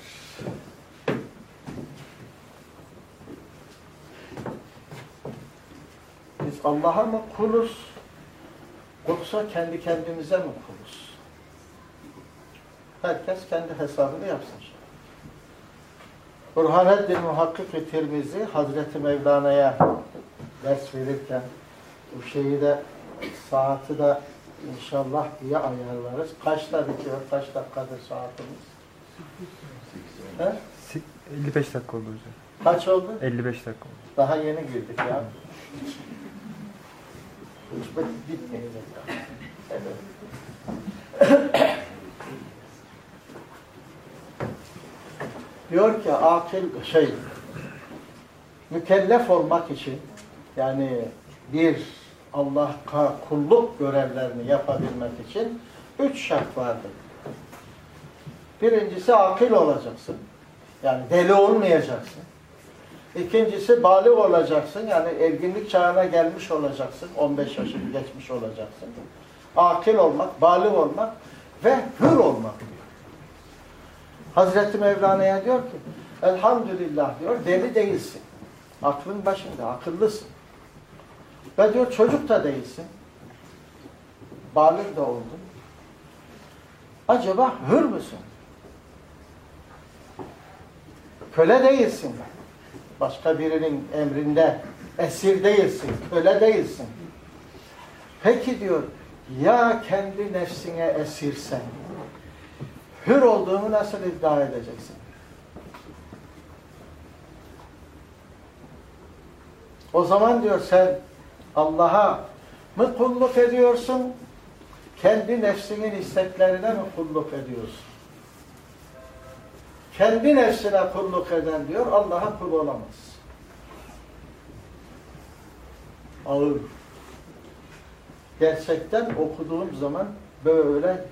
Biz Allah'a mı kuluz yoksa kendi kendimize mi kuluz? Herkes kendi hesabını yapsın. Burhaneddin Muhakkik-i Tirmizi Hazreti Mevlana'ya ders verirken bu şeyi de saati de inşallah iyi ayarlarız. Kaçta bitiyor? Kaç dakikadır saatimiz? He? 55 dakika oldu hocam. Kaç oldu? 55 dakika oldu. Daha yeni girdik ya. Bit- bitmeyecek. Evet. Diyor ki akıl şey mükellef olmak için yani bir Allah'a kulluk görevlerini yapabilmek için üç şart vardır. Birincisi akıl olacaksın. Yani deli olmayacaksın. İkincisi balik olacaksın. Yani erginlik çağına gelmiş olacaksın. 15 yaşını geçmiş olacaksın. Akil olmak, balik olmak ve hür olmak diyor. Hazreti Mevlana'ya diyor ki elhamdülillah diyor deli değilsin. Aklın başında, akıllısın. Ve diyor çocuk da değilsin. Balik de oldun. Acaba hür müsün? Köle değilsin. Başka birinin emrinde esir değilsin, köle değilsin. Peki diyor, ya kendi nefsine esirsen, hür olduğunu nasıl iddia edeceksin? O zaman diyor sen Allah'a mı kulluk ediyorsun, kendi nefsinin isteklerine mi kulluk ediyorsun? Kendi nefsine kulluk eden diyor Allah'a kul olamaz. Ağır. Gerçekten okuduğum zaman böyle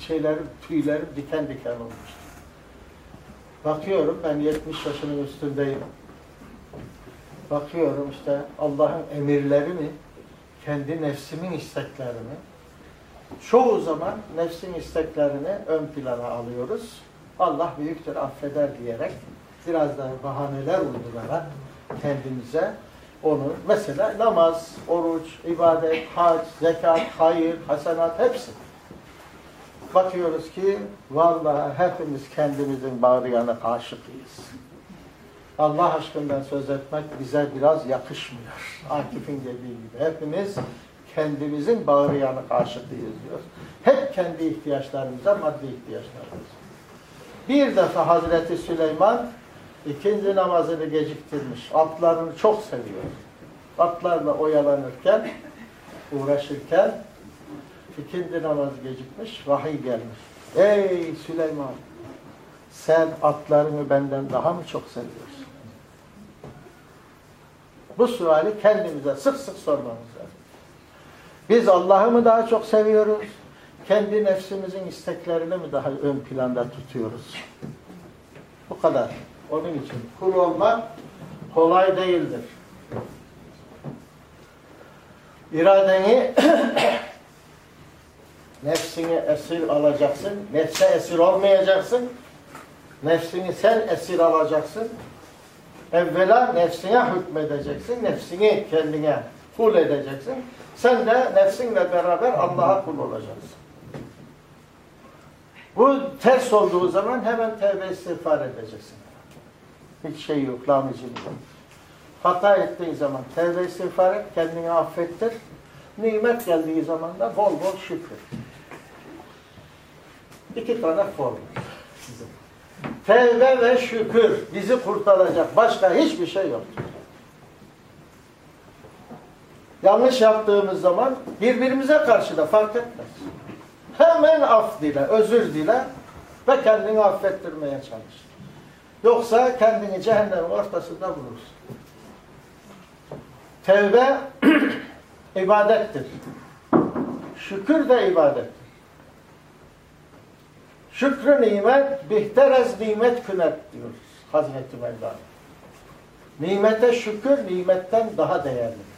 şeylerim, tüylerim diken diken olmuştu. Bakıyorum ben 70 yaşının üstündeyim. Bakıyorum işte Allah'ın emirlerini, kendi nefsimin isteklerini, çoğu zaman nefsin isteklerini ön plana alıyoruz. Allah büyüktür, affeder diyerek biraz daha bahaneler uydurarak kendimize onu mesela namaz, oruç, ibadet, hac, zekat, hayır, hasenat hepsi. Bakıyoruz ki vallahi hepimiz kendimizin bağrıyana aşıkıyız. Allah aşkından söz etmek bize biraz yakışmıyor. Akif'in dediği gibi. Hepimiz kendimizin bağrı yanık aşıkıyız diyor. Hep kendi ihtiyaçlarımıza, maddi ihtiyaçlarımıza. Bir defa Hazreti Süleyman ikindi namazını geciktirmiş. Atlarını çok seviyor. Atlarla oyalanırken, uğraşırken ikindi namazı gecikmiş, vahiy gelmiş. Ey Süleyman! Sen atlarını benden daha mı çok seviyorsun? Bu suali kendimize sık sık sormamız lazım. Biz Allah'ı mı daha çok seviyoruz? Kendi nefsimizin isteklerini mi daha ön planda tutuyoruz? Bu kadar. Onun için kul olmak kolay değildir. İradeni nefsini esir alacaksın. Nefse esir olmayacaksın. Nefsini sen esir alacaksın. Evvela nefsine hükmedeceksin. Nefsini kendine kul edeceksin. Sen de nefsinle beraber Allah'a kul olacaksın. Bu ters olduğu zaman hemen tevbe istiğfar edeceksin. Hiç şey yok, lamicim yok. Hata ettiğin zaman tevbe istiğfar et, kendini affettir. Nimet geldiği zaman da bol bol şükür. İki tane formül. Sizin. Tevbe ve şükür bizi kurtaracak. Başka hiçbir şey yoktur. Yanlış yaptığımız zaman birbirimize karşı da fark etmez. Hemen af dile, özür dile ve kendini affettirmeye çalış. Yoksa kendini cehennemin ortasında bulursun. Tevbe ibadettir. Şükür de ibadettir. Şükrü nimet, bihterez nimet künet diyoruz Hazreti Mevlana. Nimete şükür nimetten daha değerlidir.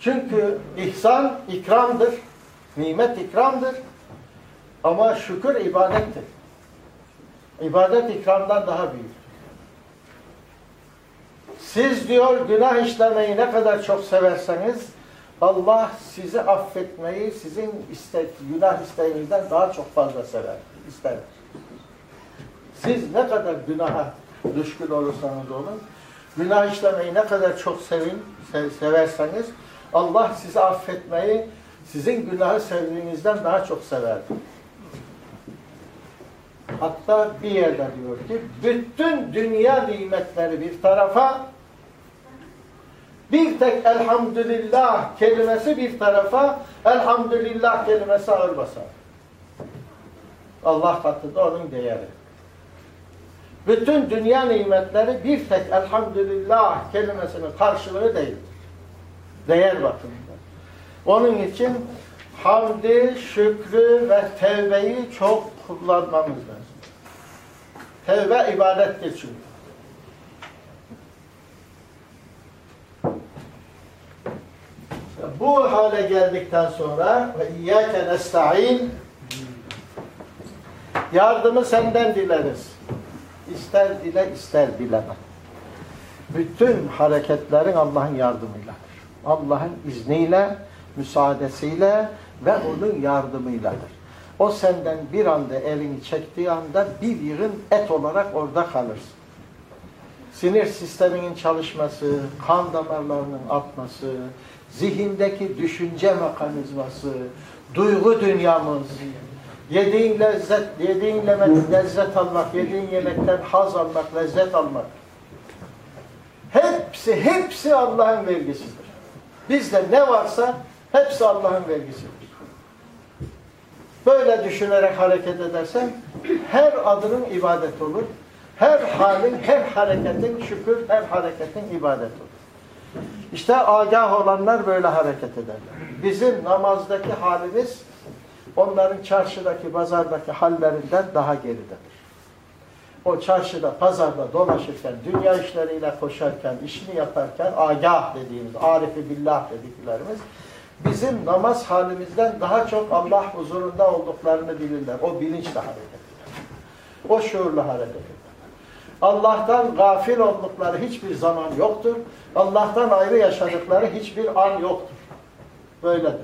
Çünkü ihsan ikramdır. Nimet ikramdır. Ama şükür ibadettir. İbadet ikramdan daha büyük. Siz diyor günah işlemeyi ne kadar çok severseniz Allah sizi affetmeyi sizin iste, günah isteğinizden daha çok fazla sever, ister. Siz ne kadar günaha düşkün olursanız olun, günah işlemeyi ne kadar çok sevin, se- severseniz Allah sizi affetmeyi sizin günahı sevdiğinizden daha çok sever. Hatta bir yerde diyor ki bütün dünya nimetleri bir tarafa bir tek elhamdülillah kelimesi bir tarafa elhamdülillah kelimesi ağır basar. Allah katında onun değeri. Bütün dünya nimetleri bir tek elhamdülillah kelimesinin karşılığı değildir. Değer bakımından. Onun için hamdi, şükrü ve tevbeyi çok kullanmamız lazım. Tevbe ibadettir çünkü. Bu hale geldikten sonra ve iyyâke nesta'in yardımı senden dileriz. İster dile ister dileme. Bütün hareketlerin Allah'ın yardımıyladır. Allah'ın izniyle, müsaadesiyle ve onun yardımıyladır. O senden bir anda elini çektiği anda bir yığın et olarak orada kalırsın. Sinir sisteminin çalışması, kan damarlarının atması, zihindeki düşünce mekanizması, duygu dünyamız, yediğin lezzet, yediğin lezzet, almak, yediğin yemekten haz almak, lezzet almak. Hepsi, hepsi Allah'ın vergisidir. Bizde ne varsa hepsi Allah'ın vergisidir. Böyle düşünerek hareket edersen her adının ibadet olur. Her halin, her hareketin şükür, her hareketin ibadet olur. İşte agah olanlar böyle hareket ederler. Bizim namazdaki halimiz onların çarşıdaki, pazardaki hallerinden daha geridedir. O çarşıda, pazarda dolaşırken, dünya işleriyle koşarken, işini yaparken agah dediğimiz, arifi billah dediklerimiz bizim namaz halimizden daha çok Allah huzurunda olduklarını bilirler. O bilinçle hareket eder. O şuurla hareket eder. Allah'tan gafil oldukları hiçbir zaman yoktur. Allah'tan ayrı yaşadıkları hiçbir an yoktur. Böyledir.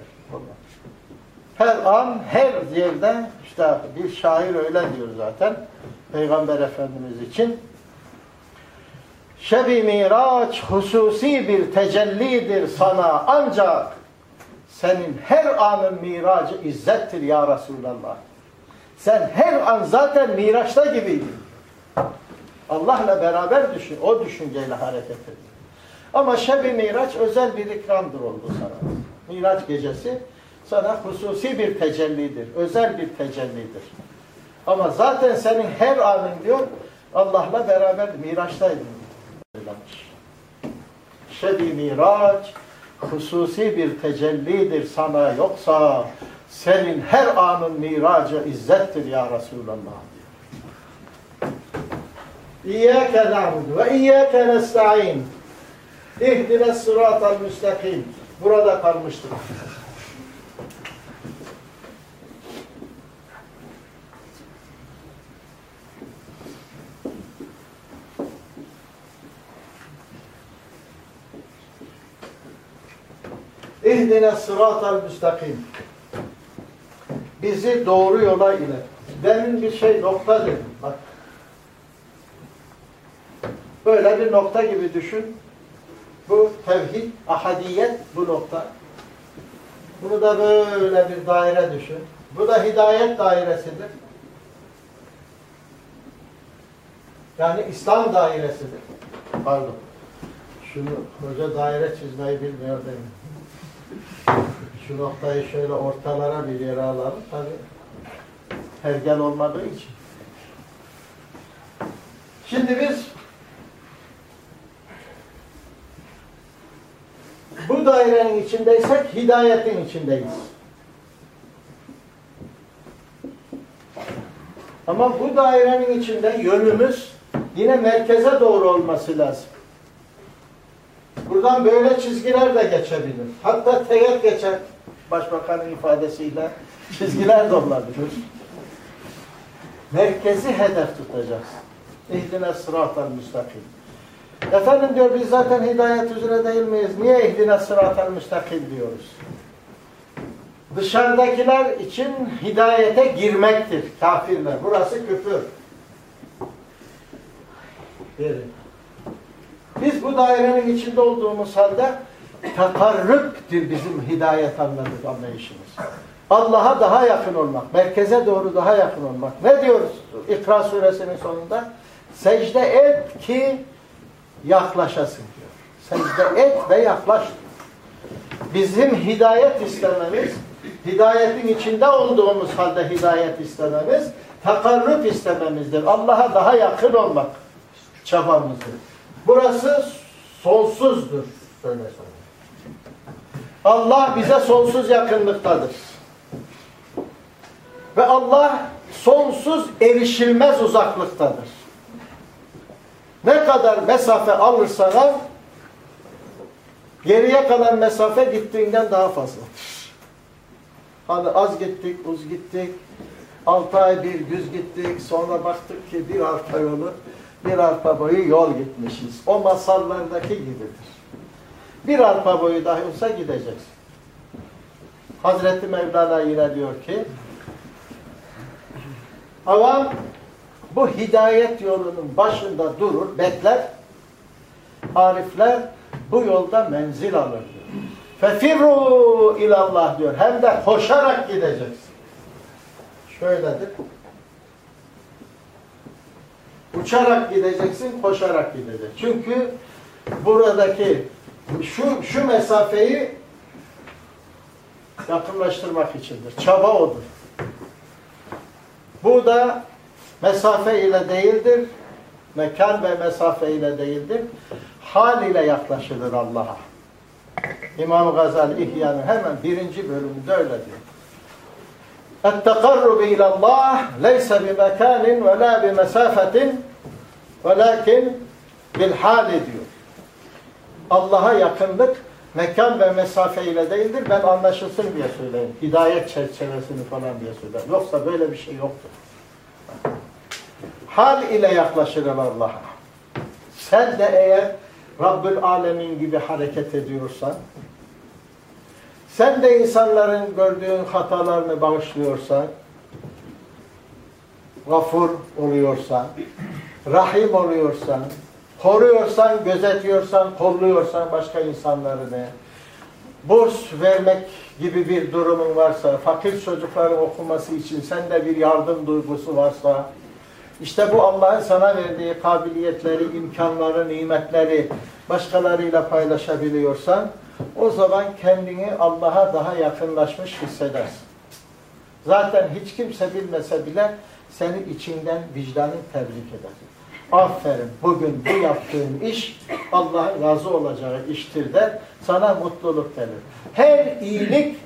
Her an, her yerde işte bir şair öyle diyor zaten. Peygamber Efendimiz için. Şebi Miraç hususi bir tecellidir sana ancak senin her anın miracı izzettir ya Resulallah. Sen her an zaten miraçta gibiydin. Allah'la beraber düşün, o düşünceyle hareket edin. Ama şebi miraç özel bir ikramdır oldu sana. Miraç gecesi sana hususi bir tecellidir, özel bir tecellidir. Ama zaten senin her anın diyor Allah'la beraber miraçtaydın. Şebi miraç hususi bir tecellidir sana yoksa senin her anın miracı izzettir ya Resulallah. İyyâke na'budu ve iyyâke nesta'in. İhdine sıratal müstakim. Burada kalmıştık. İhdine sıratal müstakim. Bizi doğru yola ilet. Demin bir şey nokta dedim. Bak. Böyle bir nokta gibi düşün. Bu tevhid, ahadiyet bu nokta. Bunu da böyle bir daire düşün. Bu da hidayet dairesidir. Yani İslam dairesidir. Pardon. Şunu hoca daire çizmeyi bilmiyor mi? Şu noktayı şöyle ortalara bir yere alalım. Tabi hergel olmadığı için. Şimdi biz bu dairenin içindeysek hidayetin içindeyiz. Ama bu dairenin içinde yönümüz yine merkeze doğru olması lazım. Buradan böyle çizgiler de geçebilir. Hatta teğet geçer. Başbakanın ifadesiyle çizgiler de olabilir. Merkezi hedef tutacaksın. İhdine sıratel müstakim. Efendim diyor biz zaten hidayet üzere değil miyiz? Niye ihdine sıratel müstakim diyoruz? Dışarıdakiler için hidayete girmektir kafirler. Burası küfür. Verin. Biz bu dairenin içinde olduğumuz halde takarrüptür bizim hidayet anladık anlayışımız. Allah'a daha yakın olmak, merkeze doğru daha yakın olmak. Ne diyoruz İkra suresinin sonunda? Secde et ki yaklaşasın diyor. Secde et ve yaklaş. Bizim hidayet istememiz, hidayetin içinde olduğumuz halde hidayet istememiz, takarrüp istememizdir. Allah'a daha yakın olmak çabamızdır. Burası sonsuzdur. Öyle söyleyeyim. Allah bize sonsuz yakınlıktadır. Ve Allah sonsuz erişilmez uzaklıktadır. Ne kadar mesafe alırsan al, geriye kalan mesafe gittiğinden daha fazladır. Hani az gittik, uz gittik, altı ay bir güz gittik, sonra baktık ki bir arpa yolu, bir arpa boyu yol gitmişiz. O masallardaki gibidir. Bir arpa boyu dahi olsa gideceksin. Hazreti Mevlana yine diyor ki, Avam bu hidayet yolunun başında durur, bekler. Arifler bu yolda menzil alır diyor. Fefirru ilallah diyor. Hem de koşarak gideceksin. Şöyledir. Uçarak gideceksin, koşarak gideceksin. Çünkü buradaki şu, şu mesafeyi yakınlaştırmak içindir. Çaba odur. Bu da mesafe ile değildir. Mekan ve mesafe ile değildir. Hal ile yaklaşılır Allah'a. İmam Gazali İhya'nın hemen birinci bölümünde öyle diyor. اَتَّقَرُّبِ اِلَى اللّٰهِ لَيْسَ بِمَكَانٍ وَلَا بِمَسَافَةٍ Velakin bilhal ediyor. Allah'a yakınlık mekan ve mesafe ile değildir. Ben anlaşılsın diye söyleyeyim. Hidayet çerçevesini falan diye söylerim. Yoksa böyle bir şey yoktur. Hal ile yaklaşırlar Allah'a. Sen de eğer Rabbül Alemin gibi hareket ediyorsan, sen de insanların gördüğün hatalarını bağışlıyorsan, gafur oluyorsan, rahim oluyorsan, koruyorsan, gözetiyorsan, kolluyorsan başka insanlarını, burs vermek gibi bir durumun varsa, fakir çocukların okuması için sende bir yardım duygusu varsa, işte bu Allah'ın sana verdiği kabiliyetleri, imkanları, nimetleri başkalarıyla paylaşabiliyorsan, o zaman kendini Allah'a daha yakınlaşmış hissedersin. Zaten hiç kimse bilmese bile seni içinden vicdanın tebrik eder. Aferin bugün bu yaptığın iş Allah'ın razı olacağı iştir der. Sana mutluluk gelir. Her iyilik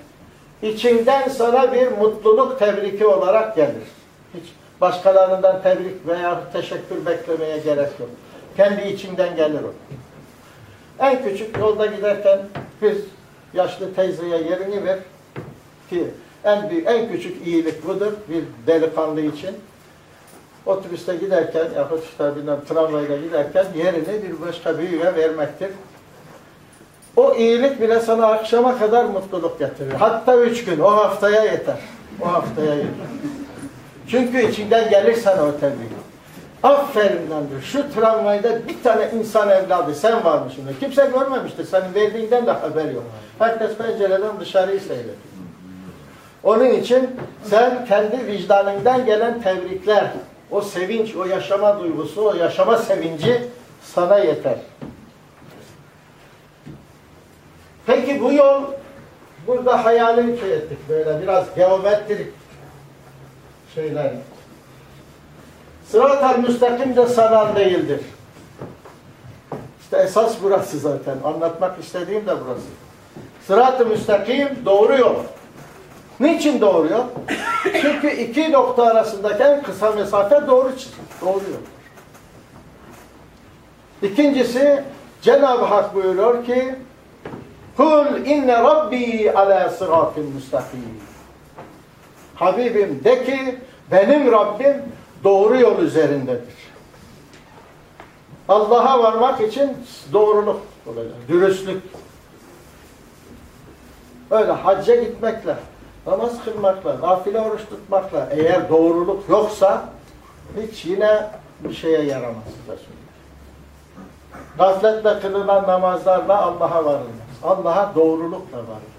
içinden sana bir mutluluk tebriki olarak gelir. Hiç başkalarından tebrik veya teşekkür beklemeye gerek yok. Kendi içinden gelir o. En küçük yolda giderken bir yaşlı teyzeye yerini ver ki en büyük, en küçük iyilik budur bir delikanlı için. Otobüste giderken yahut işte bilmem tramvayla giderken yerini bir başka büyüğe vermektir. O iyilik bile sana akşama kadar mutluluk getirir. Hatta üç gün, o haftaya yeter. O haftaya yeter. Çünkü içinden gelir sana o tebrik. Aferin lan. Şu tramvayda bir tane insan evladı sen varmışsın. Kimse görmemişti. Senin verdiğinden de haber yok. Herkes pencereden dışarıyı seyrediyor. Onun için sen kendi vicdanından gelen tebrikler, o sevinç, o yaşama duygusu, o yaşama sevinci sana yeter. Peki bu yol, burada hayalini şey ettik böyle biraz geometrik şeyler. Sırat-ı müstakim de sanal değildir. İşte esas burası zaten. Anlatmak istediğim de burası. Sırat-ı müstakim doğru yol. Niçin doğru yol? Çünkü iki nokta arasındaki en kısa mesafe doğru yol. İkincisi Cenab-ı Hak buyuruyor ki Kul inne rabbi ala sıratin müstakim. Habibim de ki benim Rabbim doğru yol üzerindedir. Allah'a varmak için doğruluk olacak, dürüstlük. Öyle hacca gitmekle, namaz kılmakla, nafile oruç tutmakla eğer doğruluk yoksa hiç yine bir şeye yaramaz. Gafletle kılınan namazlarla Allah'a varılmaz. Allah'a doğrulukla varılır.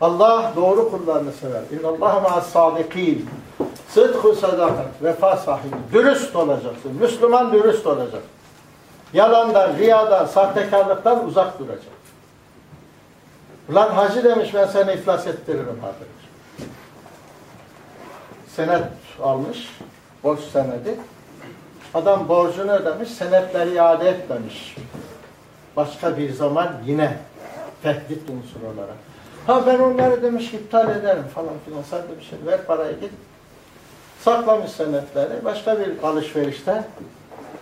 Allah doğru kullarını sever. İnnallâhe ma'as-sâdikîn. Sıdkı sadakat, vefa sahibi. Dürüst olacaksın. Müslüman dürüst olacak. Yalandan, riyadan, sahtekarlıktan uzak duracak. Ulan hacı demiş ben seni iflas ettiririm arkadaş. Senet almış. Borç senedi. Adam borcunu ödemiş, senetleri iade etmemiş. Başka bir zaman yine tehdit unsuru olarak. Ha ben onları demiş iptal ederim falan filan. Sen de bir şey ver parayı git. Saklamış senetleri. Başka bir alışverişte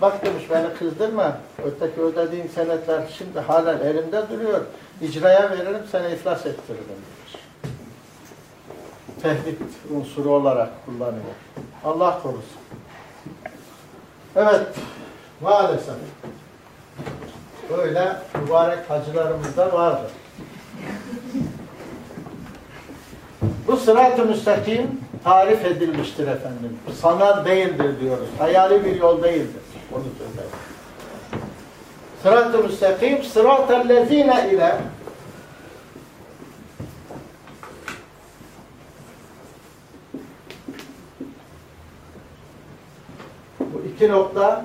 bak demiş beni kızdırma. Öteki ödediğin senetler şimdi halen elimde duruyor. İcraya veririm seni iflas ettiririm demiş. Tehdit unsuru olarak kullanıyor. Allah korusun. Evet. Maalesef. Böyle mübarek hacılarımız da vardır. Bu sırat-ı müstakim tarif edilmiştir efendim. Sanal değildir diyoruz. Hayali bir yol değildir. Onu söyleyeyim. Sırat-ı müstakim sırat-ı lezine ile bu iki nokta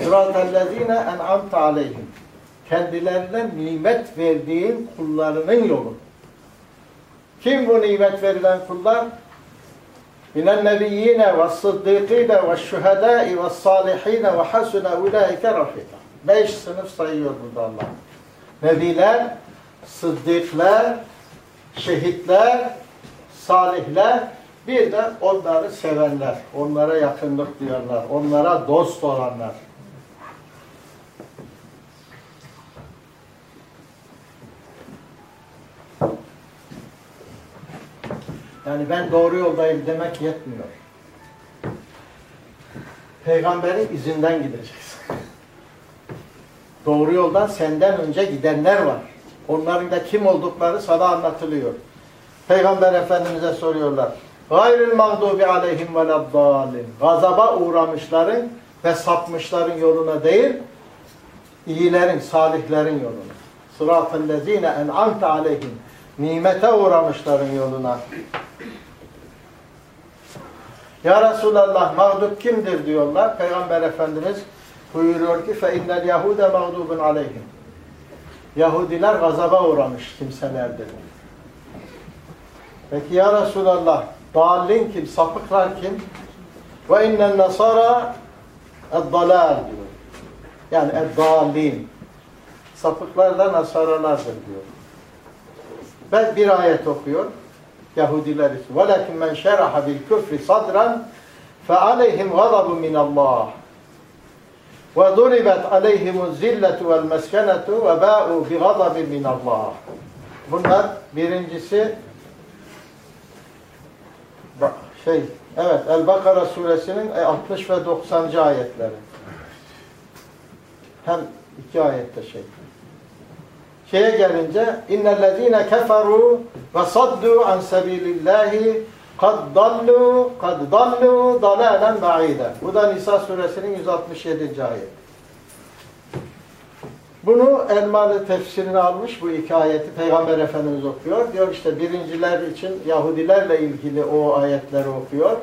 Sıratellezine en'amte aleyhim. Kendilerine nimet verdiğin kullarının yolu. Kim bu nimet verilen kullar? Minen nebiyyine ve sıddıkine ve şühedai ve salihine ve hasune ulaike rafika. Beş sınıf sayıyor burada Allah. Nebiler, sıddıklar, şehitler, salihler, bir de onları sevenler, onlara yakınlık duyarlar, onlara dost olanlar. Yani ben doğru yoldayım demek yetmiyor. Peygamberin izinden gideceksin. Doğru yoldan senden önce gidenler var. Onların da kim oldukları sana anlatılıyor. Peygamber Efendimiz'e soruyorlar. Gayril mağdubi aleyhim veleddallin. Gazaba uğramışların ve sapmışların yoluna değil, iyilerin, salihlerin yoluna. Sırat-ı lezine en'amte aleyhim nimete uğramışların yoluna. Ya Resulallah mağdub kimdir diyorlar. Peygamber Efendimiz buyuruyor ki fe innel yehude mağdubun. Yahudiler gazaba uğramış kimselerdir. Peki ya Resulallah dalin kim, sapıklar kim? Ve innen nasara eddalal diyor. Yani eddalin. Sapıklar da nasaralardır diyor. Ben bir ayet okuyor. Yahudiler için. وَلَكِنْ مَنْ شَرَحَ بِالْكُفْرِ صَدْرًا فَعَلَيْهِمْ غَضَبٌ مِنَ اللّٰهِ وَضُرِبَتْ عَلَيْهِمُ الزِّلَّةُ وَالْمَسْكَنَةُ وَبَاءُوا بِغَضَبٍ مِنَ اللّٰهِ Bunlar birincisi şey, evet El-Bakara suresinin 60 ve 90. ayetleri. Hem iki ayette şey. Şeye gelince innellezine keferu ve saddu an sabilillahi kad dallu kad dallu dalalen ba'ide. Bu da Nisa suresinin 167. ayet. Bunu Elmalı tefsirini almış bu iki ayeti Peygamber Efendimiz okuyor. Diyor işte birinciler için Yahudilerle ilgili o ayetleri okuyor.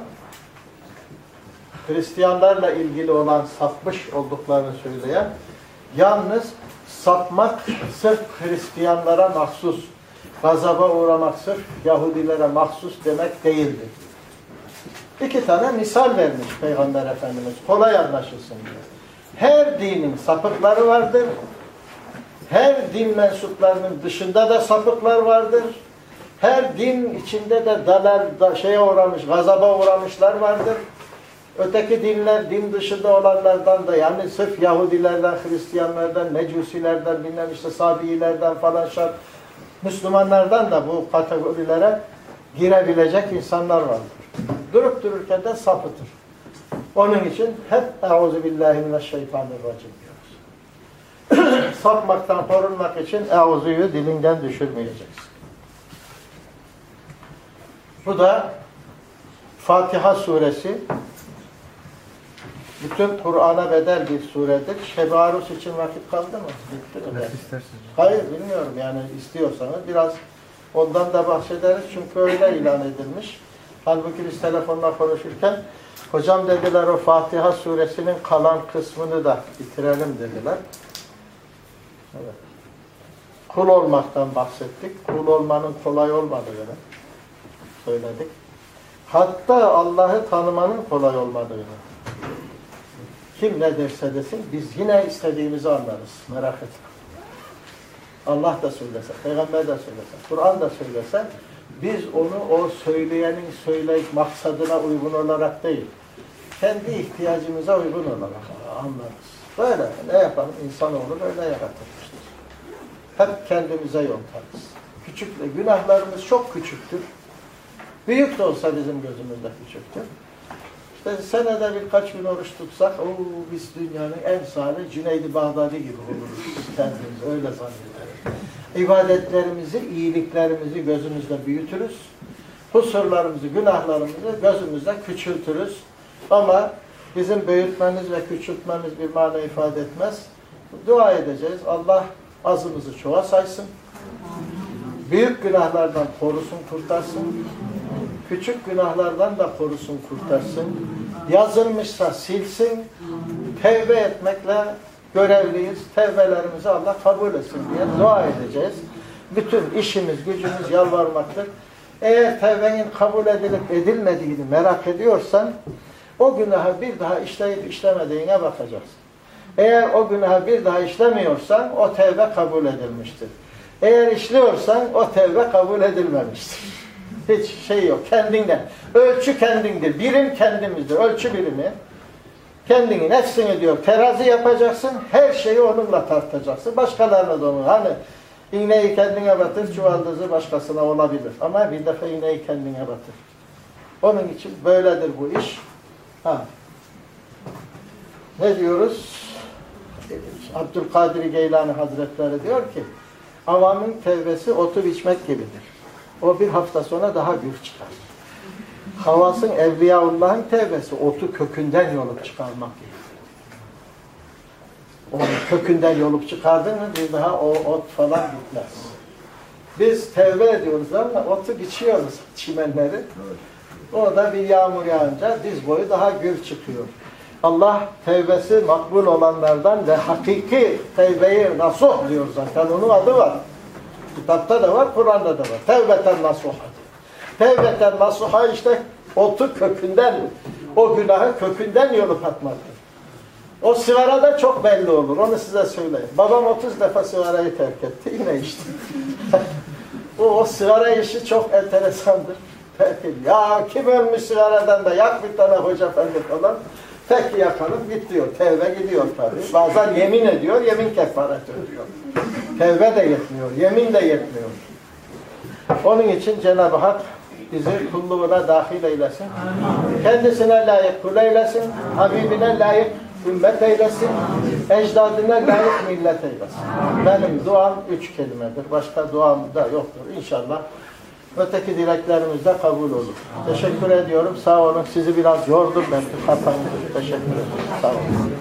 Hristiyanlarla ilgili olan sapmış olduklarını söyleyen yalnız sapmak sırf Hristiyanlara mahsus, gazaba uğramak sırf Yahudilere mahsus demek değildir. İki tane misal vermiş Peygamber Efendimiz. Kolay anlaşılsın diye. Her dinin sapıkları vardır. Her din mensuplarının dışında da sapıklar vardır. Her din içinde de dalal, da şeye uğramış, gazaba uğramışlar vardır. Öteki dinler, din dışında olanlardan da yani sırf Yahudilerden, Hristiyanlardan, Mecusilerden, bilmem işte Sabiilerden falan şart, Müslümanlardan da bu kategorilere girebilecek insanlar vardır. Durup dururken de sapıtır. Onun için hep Euzu billahi mineşşeytanirracim diyoruz. Sapmaktan korunmak için Euzu'yu dilinden düşürmeyeceksin. Bu da Fatiha suresi bütün Kur'an'a bedel bir suredir. Şebi Arus için vakit kaldı mı? Bitti mi? Nasıl. Hayır bilmiyorum yani istiyorsanız biraz ondan da bahsederiz çünkü öyle ilan edilmiş. Halbuki biz telefonla konuşurken hocam dediler o Fatiha suresinin kalan kısmını da bitirelim dediler. Evet. Kul olmaktan bahsettik. Kul olmanın kolay olmadığını söyledik. Hatta Allah'ı tanımanın kolay olmadığını. Kim ne derse desin biz yine istediğimizi anlarız. Merak etme. Allah da söylese, Peygamber de söylese, Kur'an da söylese biz onu o söyleyenin söyleyip maksadına uygun olarak değil, kendi ihtiyacımıza uygun olarak anlarız. Böyle ne yapalım? İnsanoğlu böyle yaratılmıştır. Hep kendimize yontarız. Küçük, günahlarımız çok küçüktür. Büyük de olsa bizim gözümüzde küçüktür. İşte senede birkaç gün oruç tutsak, o biz dünyanın en salih Cüneydi Bağdadi gibi oluruz kendimiz, öyle zannederiz. İbadetlerimizi, iyiliklerimizi gözümüzde büyütürüz. Kusurlarımızı, günahlarımızı gözümüzde küçültürüz. Ama bizim büyütmemiz ve küçültmemiz bir mana ifade etmez. Dua edeceğiz. Allah azımızı çoğa saysın. Büyük günahlardan korusun, kurtarsın. Küçük günahlardan da korusun, kurtarsın. Yazılmışsa silsin. Tevbe etmekle görevliyiz. Tevbelerimizi Allah kabul etsin diye dua edeceğiz. Bütün işimiz, gücümüz yalvarmaktır. Eğer tevbenin kabul edilip edilmediğini merak ediyorsan o günahı bir daha işleyip işlemediğine bakacaksın. Eğer o günahı bir daha işlemiyorsan o tevbe kabul edilmiştir. Eğer işliyorsan o tevbe kabul edilmemiştir. Hiç şey yok. Kendinden. Ölçü kendindir. Birim kendimizdir. Ölçü birimi. Kendini, nefsini diyor. Terazi yapacaksın. Her şeyi onunla tartacaksın. Başkalarına da onu. Hani iğneyi kendine batır, çuvaldızı başkasına olabilir. Ama bir defa iğneyi kendine batır. Onun için böyledir bu iş. Ha. Ne diyoruz? Abdülkadir Geylani Hazretleri diyor ki avamın tevbesi otu biçmek gibidir. O bir hafta sonra daha gür çıkar. Havasın Evliyaullah'ın tevbesi otu kökünden yolup çıkarmak. Onu kökünden yolup çıkardın mı bir daha o ot falan gitmez. Biz tevbe ediyoruz ama otu biçiyoruz çimenleri. O da bir yağmur yağınca diz boyu daha gür çıkıyor. Allah tevbesi makbul olanlardan ve hakiki tevbeyi nasuh diyor zaten. Onun adı var. Kitapta da var, Kur'an'da da var. Tevbeten nasuha. Tevbeten nasuha işte otu kökünden, o günahı kökünden yolup atmaktır. O sigarada çok belli olur. Onu size söyleyeyim. Babam 30 defa sigarayı terk etti. Yine içti. o, o sigara işi çok enteresandır. Ya kim ölmüş sigaradan da yak bir tane hoca efendi falan. Tek yakalım git diyor. Tevbe gidiyor tabii. Bazen yemin ediyor, yemin kefareti ödüyor. Tevbe de yetmiyor, yemin de yetmiyor. Onun için Cenab-ı Hak bizi kulluğuna dahil eylesin. Kendisine layık kul eylesin. Habibine layık ümmet eylesin. Ecdadına layık millet eylesin. Benim duam üç kelimedir. Başka duam da yoktur. İnşallah öteki dileklerimiz de kabul olur. Teşekkür ediyorum. Sağ olun. Sizi biraz yordum ben. Teşekkür ederim. Sağ olun.